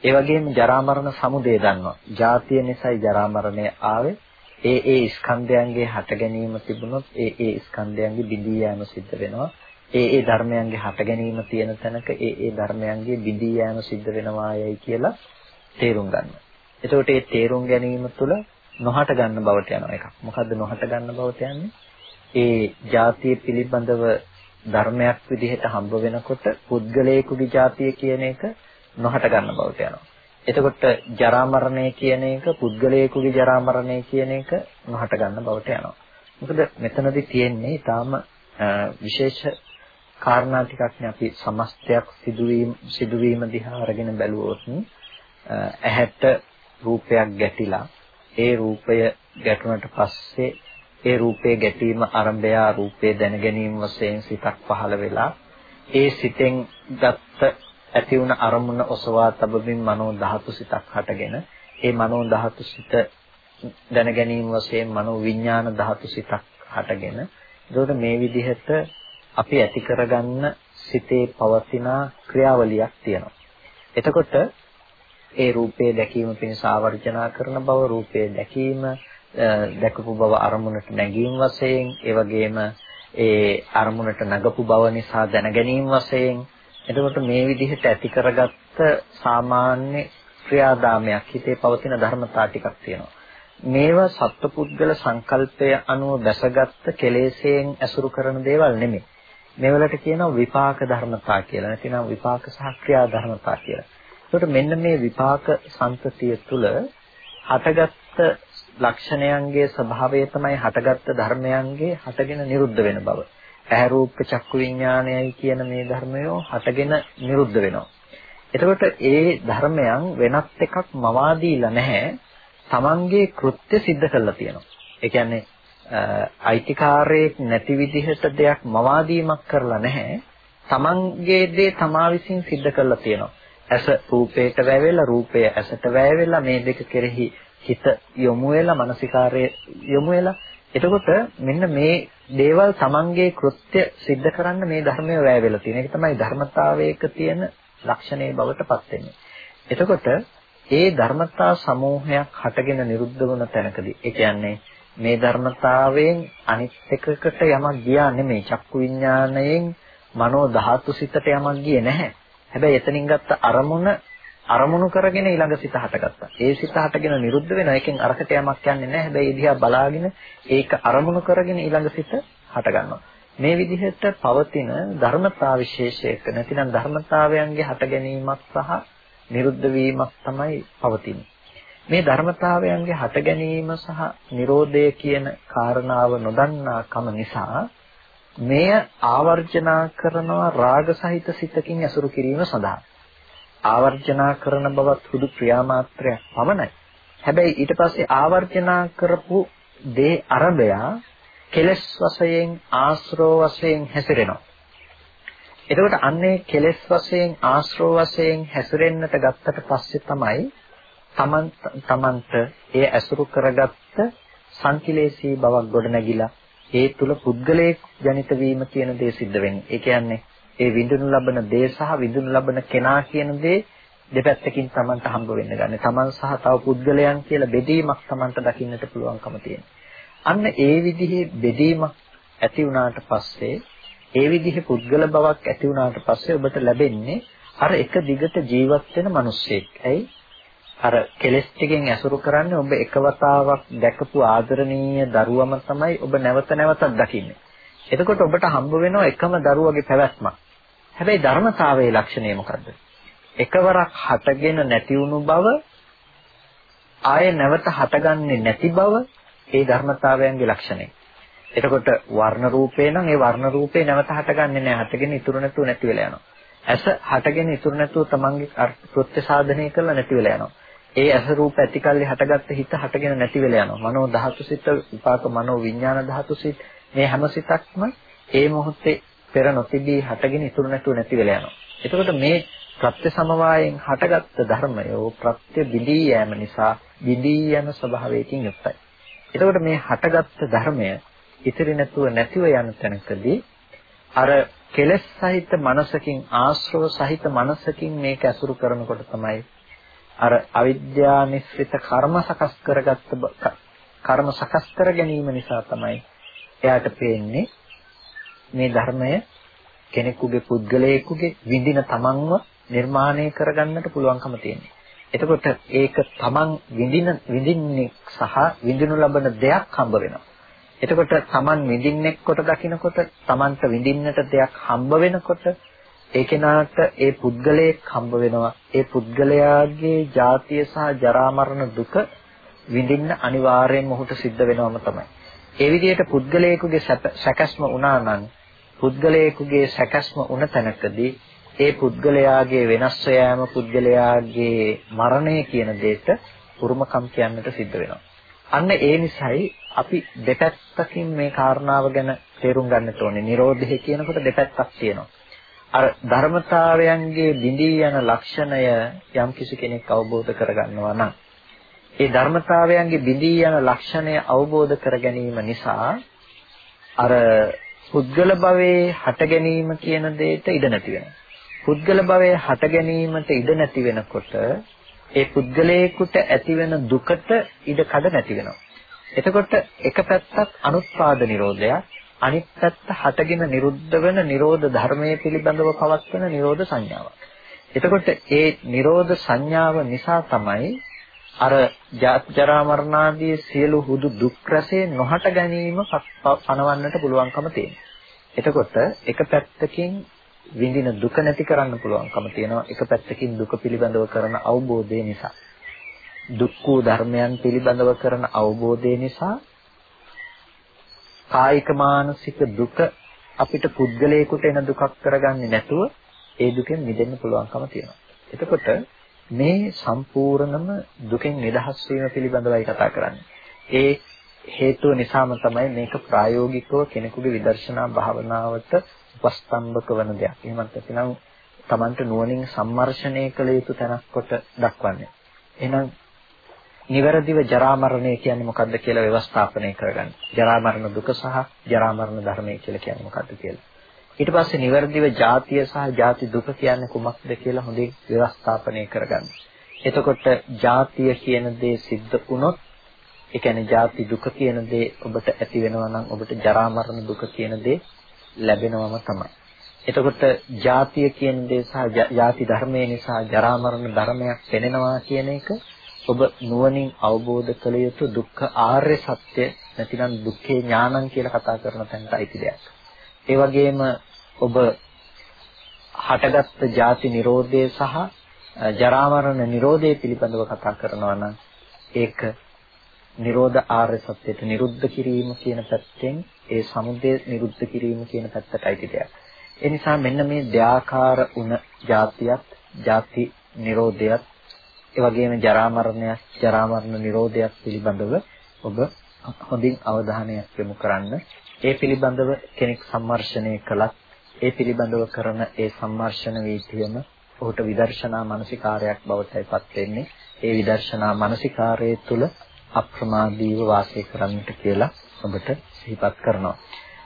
ඒ වගේම ජරා මරණ සමුදය දන්නවා. ජාතිය නිසායි ජරා මරණය ආවේ. ඒ ඒ ස්කන්ධයන්ගේ හට ගැනීම තිබුණොත් ඒ ඒ ස්කන්ධයන්ගේ බිඳී යාම සිද්ධ වෙනවා. ඒ ඒ ධර්මයන්ගේ හට ගැනීම තියෙන තැනක ඒ ඒ ධර්මයන්ගේ බිඳී යාම සිද්ධ වෙනවායයි කියලා තේරුම් ගන්න. එතකොට මේ තේරුම් ගැනීම තුළ නොහට ගන්න බවට යන එකක්. මොකද්ද නොහට ගන්න බවට යන්නේ? ඒ ಜಾතිය පිළිබඳව ධර්මයක් විදිහට හම්බ වෙනකොට පුද්ගලයෙකුගේ ಜಾතිය කියන එක නොහට ගන්න බවට යනවා. එතකොට ජරා මරණය කියන එක පුද්ගලයෙකුගේ ජරා මරණය කියන එක නොහට ගන්න බවට යනවා. මොකද මෙතනදී තියෙන්නේ ඊටාම විශේෂ කාරණා ටිකක් අපි සමස්තයක් සිදුවීම සිදුවීම දිහා අරගෙන බැලුවොත් ඇහැට රූපයක් ගැටිලා ඒ රූපය ගැටුණට පස්සේ ඒ රූපේ ගැටීම ආරම්භය රූපේ දැන ගැනීම වශයෙන් සිතක් පහළ වෙලා ඒ සිතෙන් ගත්ත ඇති වුණ අරමුණ ඔසවා තබමින් මනෝ ධාතු සිතක් හටගෙන ඒ මනෝ ධාතු සිත දැන ගැනීම වශයෙන් මනෝ විඥාන ධාතු සිතක් හටගෙන එතකොට මේ විදිහට අපි ඇති කරගන්න සිතේ පවතින ක්‍රියාවලියක් තියෙනවා. එතකොට ඒ රූපේ දැකීම පිණිස ආවර්ජනා කරන බව රූපේ දැකීම දැකපු බව අරමුණට නැගීම වශයෙන් ඒ වගේම ඒ අරමුණට නගපු බව නිසා දැන ගැනීම වශයෙන් එතකොට මේ විදිහට ඇති කරගත්ත සාමාන්‍ය ක්‍රියාදාමයක් හිතේ පවතින ධර්මතා ටිකක් තියෙනවා. මේවා සත්පුද්ගල සංකල්පය අනුව දැසගත්ත කෙලෙසයෙන් ඇසුරු කරන දේවල් නෙමෙයි. මේවලට කියනවා විපාක ධර්මතා කියලා. නැතිනම් විපාක සහ ක්‍රියා ධර්මතා කියලා. ඒකට මෙන්න මේ විපාක සංතතිය තුළ හටගත්ත ලක්ෂණයන්ගේ ස්වභාවය තමයි හටගත්ත ධර්මයන්ගේ හටගෙන නිරුද්ධ වෙන බව. ඇහැ රූප චක්කු විඥානයයි කියන මේ ධර්මයෝ හටගෙන නිරුද්ධ වෙනවා. එතකොට ඒ ධර්මයන් වෙනත් එකක් මවා දීලා නැහැ. තමන්ගේ කෘත්‍ය સિદ્ધ කරලා තියෙනවා. ඒ කියන්නේ අයිතිකාරයෙක් නැති විදිහට දෙයක් මවා දීමක් කරලා නැහැ. තමන්ගේ දේ තමා විසින් සිද්ධ කරලා තියෙනවා. ඇස රූපයට වැවෙලා රූපය ඇසට වැවෙලා මේ දෙක කෙරෙහි හිත යොමු වෙලා මානසිකාරය යොමු වෙලා එතකොට මෙන්න මේ දේවල් Tamanගේ කෘත්‍ය સિદ્ધ කරන්න මේ ධර්මය වැය වෙලා තියෙන. ඒක තමයි ධර්මතාවයක තියෙන ලක්ෂණයේ බවට පත් වෙන්නේ. එතකොට ඒ ධර්මතා සමූහයක් හටගෙන නිරුද්ධ වුණ තැනකදී ඒ කියන්නේ මේ ධර්මතාවයෙන් අනිත් එකකට යමක් ගියා නෙමෙයි චක්කු විඥාණයෙන් මනෝ ධාතු සිතට යමක් ගියේ නැහැ. හැබැයි එතනින් ගත්ත අරමුණ අරමුණු කරගෙන ඊළඟ සිත හටගත්තා. ඒ සිත හටගෙන නිරුද්ධ වෙනවා. ඒකෙන් අරකට යමක් යන්නේ නැහැ. හැබැයි දිහා බලාගෙන ඒක අරමුණු කරගෙන ඊළඟ සිත හටගන්නවා. මේ විදිහට පවතින ධර්මතා විශේෂයක නැතිනම් ධර්මතාවයන්ගේ හට ගැනීමක් සහ නිරුද්ධ වීමක් තමයි පවතින්නේ. මේ ධර්මතාවයන්ගේ හට ගැනීම සහ නිරෝධය කියන කාරණාව නොදන්නා කම නිසා මෙය ආවර්ජනා කරනවා රාග සහිත සිතකින් ඇසුරු කිරීම සඳහා. ආවර්ජනා කරන බවත් හුදු ක්‍රියාමාත්‍රයක් පමණයි. හැබැයි ඊට පස්සේ ආවර්ජනා කරපු දේ අරබයා කෙලස් වශයෙන් ආශ්‍රව වශයෙන් හැසිරෙනවා. එතකොට අන්නේ කෙලස් වශයෙන් ආශ්‍රව වශයෙන් හැසිරෙන්නට ගත්තට පස්සේ තමයි තමන් තමන්ට ඒ ඇසුරු කරගත්ත සංකිලේශී බවක් ගොඩනැගිලා ඒ තුල පුද්ගලයෙක් ජනිත වීම කියන දේ සිද්ධ වෙන්නේ. ඒ කියන්නේ ඒ විඳුණු ලබන දේ සහ විඳුණු ලබන කෙනා කියන දේ දෙපැත්තකින් Tamanට හම්බ වෙන්න ගන්න. Taman සහ තව පුද්ගලයන් කියලා බෙදීමක් Tamanට දකින්නට පුළුවන්කම තියෙනවා. අන්න ඒ විදිහේ බෙදීමක් ඇති වුණාට පස්සේ ඒ විදිහේ පුද්ගල බවක් ඇති වුණාට පස්සේ ඔබට ලැබෙන්නේ අර එක දිගට ජීවත් වෙන මිනිස්සෙක්. ඇයි? අර කෙලස් ටිකෙන් ඇසුරු කරන්නේ ඔබ එකවතාවක් දැකපු ආදරණීය දරුවම තමයි ඔබ නැවත නැවතත් දකින්නේ. එතකොට ඔබට හම්බ වෙනවා එකම දරුවගේ පැවැත්මක්. හැබැයි ධර්මතාවයේ ලක්ෂණය මොකද්ද? එකවරක් හටගෙන නැති වුණු බව ආය නැවත හටගන්නේ නැති බව ඒ ධර්මතාවයන්ගේ ලක්ෂණය. එතකොට වර්ණ රූපේ නම් ඒ වර්ණ රූපේ නැවත හටගන්නේ නැහැ. හටගෙන ඉතුරු නැතුව නැති වෙලා යනවා. ඇස හටගෙන ඉතුරු නැතුව තමන්ගේ කෘත්‍ය සාධනය කරලා නැති වෙලා යනවා. ඒ ඇස රූප ඇතිකල්ලි හටගත්ත හිත හටගෙන නැති වෙලා යනවා. මනෝ ධාතු සිත විපාක මනෝ විඥාන ධාතු සිත මේ හැම සිතක්ම ඒ මොහොතේ පෙර නොතිබී හටගෙන ඉතුරු නැතුව නැති වෙලා යනවා. එතකොට මේ ප්‍රත්‍ය සමவாயෙන් හටගත්ත ධර්මය ප්‍රත්‍ය බිදී යෑම නිසා බිදී යන ස්වභාවයකින් යුක්තයි. එතකොට මේ හටගත්ත ධර්මය ඉතිරි නැතුව නැතිව යන තැනකදී අර කෙලෙස් සහිත මනසකින් ආශ්‍රව සහිත මනසකින් මේක ඇසුරු කරනකොට තමයි අර අවිද්‍යා නිස්සිත කර්ම සකස් කරගත්ත කර්ම සකස් කර ගැනීම නිසා තමයි එයාට පේන්නේ මේ ධර්මය කෙනෙකුගේ පුද්ගලයෙකුගේ විඳින තමන්ව නිර්මාණය කරගන්නට පුළුවන්කම තියෙනවා. එතකොට ඒක තමන් විඳින විඳින්නේ සහ විඳිනු ලබන දෙයක් හම්බ වෙනවා. එතකොට තමන් විඳින්නෙක් කොට දකිනකොට තමන්ට විඳින්නට දෙයක් හම්බ වෙනකොට ඒ කෙනාට ඒ පුද්ගලයෙක් හම්බ වෙනවා. ඒ පුද්ගලයාගේ ජාතිය සහ ජරා මරණ දුක විඳින්න අනිවාර්යයෙන්ම ඔහුට සිද්ධ වෙනවම තමයි. ඒ විදිහට පුද්ගලයෙකුගේ සැකස්ම වුණා නම් පුද්ගලයෙකුගේ සැකස්ම වුණ තැනකදී ඒ පුද්ගලයාගේ වෙනස් යෑම පුද්ගලයාගේ මරණය කියන දෙයට උරුමකම් කියන්නට සිද්ධ වෙනවා. අන්න ඒ නිසායි අපි දෙපැත්තකින් මේ කාරණාව ගැන තේරුම් ගන්නට ඕනේ. Nirodhe කියනකොට දෙපැත්තක් තියෙනවා. අර ධර්මතාවයන්ගේ බිඳී යන ලක්ෂණය යම් කිසි කෙනෙක් අවබෝධ කරගන්නවා නම් ඒ ධර්මතාවයන්ගේ බිඳී යන ලක්ෂණය අවබෝධ කර ගැනීම නිසා අර පුද්ගල භවයේ හට ගැනීම කියන දෙයට ඉඩ නැති වෙනවා. පුද්ගල භවයේ හට ගැනීමට ඉඩ නැති වෙනකොට ඒ පුද්ගලයෙකුට ඇතිවෙන දුකට ඉඩ කඩ නැති වෙනවා. එතකොට එක පැත්තක් අනුත්පාද නිරෝධයක් අනිත් පැත්ත හටගෙන නිරුද්ධ වෙන නිරෝධ ධර්මයේ පිළිබඳව පවත්වන නිරෝධ සංඥාවක්. එතකොට ඒ නිරෝධ සංඥාව නිසා තමයි අර ජරා මරණාදී සියලු හුදු දුක් රසේ නොහට ගැනීම පනවන්නට පුළුවන්කම තියෙනවා. එතකොට එක පැත්තකින් විඳින දුක නැති කරන්න පුළුවන්කම තියෙනවා. එක පැත්තකින් දුක පිළිබඳව කරන අවබෝධය නිසා. දුක්ඛ ධර්මයන් පිළිබඳව කරන අවබෝධය නිසා කායික මානසික දුක අපිට පුද්ගලයෙකුට එන දුකක් කරගන්නේ නැතුව ඒ දුකෙන් මිදෙන්න පුළුවන්කම තියෙනවා. එතකොට මේ සම්පූර්ණම දුකෙන් නිදහස් වීම පිළිබඳවයි කතා කරන්නේ. ඒ හේතුව නිසාම තමයි මේක ප්‍රායෝගිකව කෙනෙකුගේ විදර්ශනා භාවනාවට උපස්තම්භක වන දෙයක්. එහෙමත් නැතිනම් Tamanට නුවණින් සම්මර්ෂණය කළ යුතු තැනක් කොට දක්වන්නේ. එහෙනම් නිවැරදිව ජරා මරණය කියන්නේ මොකක්ද කියලා ව්‍යවස්ථාපනය කරගන්න. ජරා මරණ දුක සහ ජරා මරණ ධර්මය කියලා කියන්නේ මොකක්ද කියලා. ඊට පස්සේ නිවැරදිව ජාතිය සහ ජාති දුක කියන්නේ කුමක්ද කියලා හොඳින් ව්‍යවස්ථාපනය කරගන්න. එතකොට ජාතිය කියන දේ සිද්ධ වුණොත් ඒ කියන්නේ ජාති දුක කියන දේ ඔබට ඇති වෙනවා නම් ඔබට ජරා මරණ දුක කියන දේ ලැබෙනවම තමයි. එතකොට ජාතිය කියන දේ සහ ජාති ධර්මය නිසා ජරා මරණ ධර්මයක් වෙනෙනවා කියන එක ඔබ නුවණින් අවබෝධ කළ යුතු දුක්ඛ ආර්ය සත්‍ය නැතිනම් දුක්ඛේ ඥානං කියලා කතා කරන තැනට අයිති දෙයක්. ඒ වගේම ඔබ හටගත් ජාති නිරෝධය සහ ජරා මරණ නිරෝධය පිළිබඳව කතා කරනවා නම් ඒක නිරෝධ ආර්ය සත්‍යයට නිරුද්ධ කිරීම කියන පැත්තෙන් ඒ සමුදය නිරුද්ධ කිරීම කියන පැත්තට අයිති දෙයක්. ඒ නිසා මෙන්න මේ දෙආකාර උන જાතියත්, ಜಾති නිරෝධයත්, ඒ වගේම ජරා මරණයත්, ජරා මරණ නිරෝධයත් පිළිබඳව ඔබ හොඳින් අවධානයක් යොමු කරන්න. ඒ පිළිබඳව කෙනෙක් සම්මර්ෂණය කළත් ඒ පිළිබඳව කරන ඒ සම්මර්ෂණ වීතියම ඔහුට විදර්ශනා මානසිකාරයක් බවටයිපත් වෙන්නේ. ඒ විදර්ශනා මානසිකාරයේ තුල අප්‍රමාදීව වාසය කරන්නට කියලා ඔබට සිහිපත් කරනවා.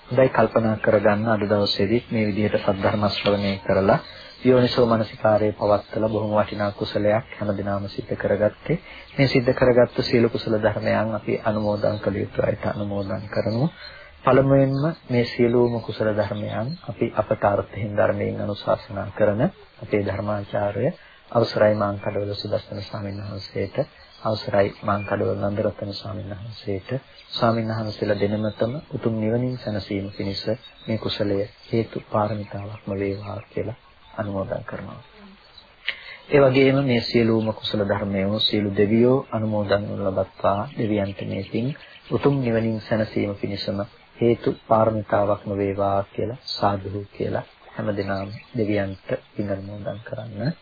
හොඳයි කල්පනා කරගන්න අද දවසේදී මේ විදිහට සද්ධර්ම ශ්‍රවණය කරලා යෝනිසෝ මනසිකාරයේ පවත්තලා බොහොම වටිනා කුසලයක් හැමදිනම සිද්ධ කරගත්තේ. මේ සිද්ධ කරගත්තු සීල කුසල ධර්මයන් අපි අනුමෝදන් කළ යුතුයිට අනුමෝදන් කරමු. පළමුවෙන්ම මේ සියලුම කුසල ධර්මයන් අපි අපට අර්ථයෙන් ධර්මයෙන් අනුශාසනා කරන අපේ ධර්මාචාර්ය අවසරයි මාංකඩවල සුදස්සන ස්වාමීන් වහන්සේට අවසරයි මාංකඩවල නන්දරත්න ස්වාමීන් වහන්සේට ස්වාමීන් වහන්සේලා දෙනමතම උතුම් නිවනින් සැනසීම පිණිස මේ කුසලය හේතු පාරමිතාවක්ම වේවා කියලා අනුමෝදන් කරනවා. ඒ වගේම මේ සියලුම කුසල ධර්මයෝ සියලු දෙවියෝ අනුමෝදන් වනු ලබත්වා දෙවියන්ට මේකින් උතුම් නිවනින් සැනසීම පිණිසම හේතු පාරමිතාවක්ම වේවා කියලා සාදු කියලා හැමදෙනාම දෙවියන්ට පින් අනුමෝදන් කරන්න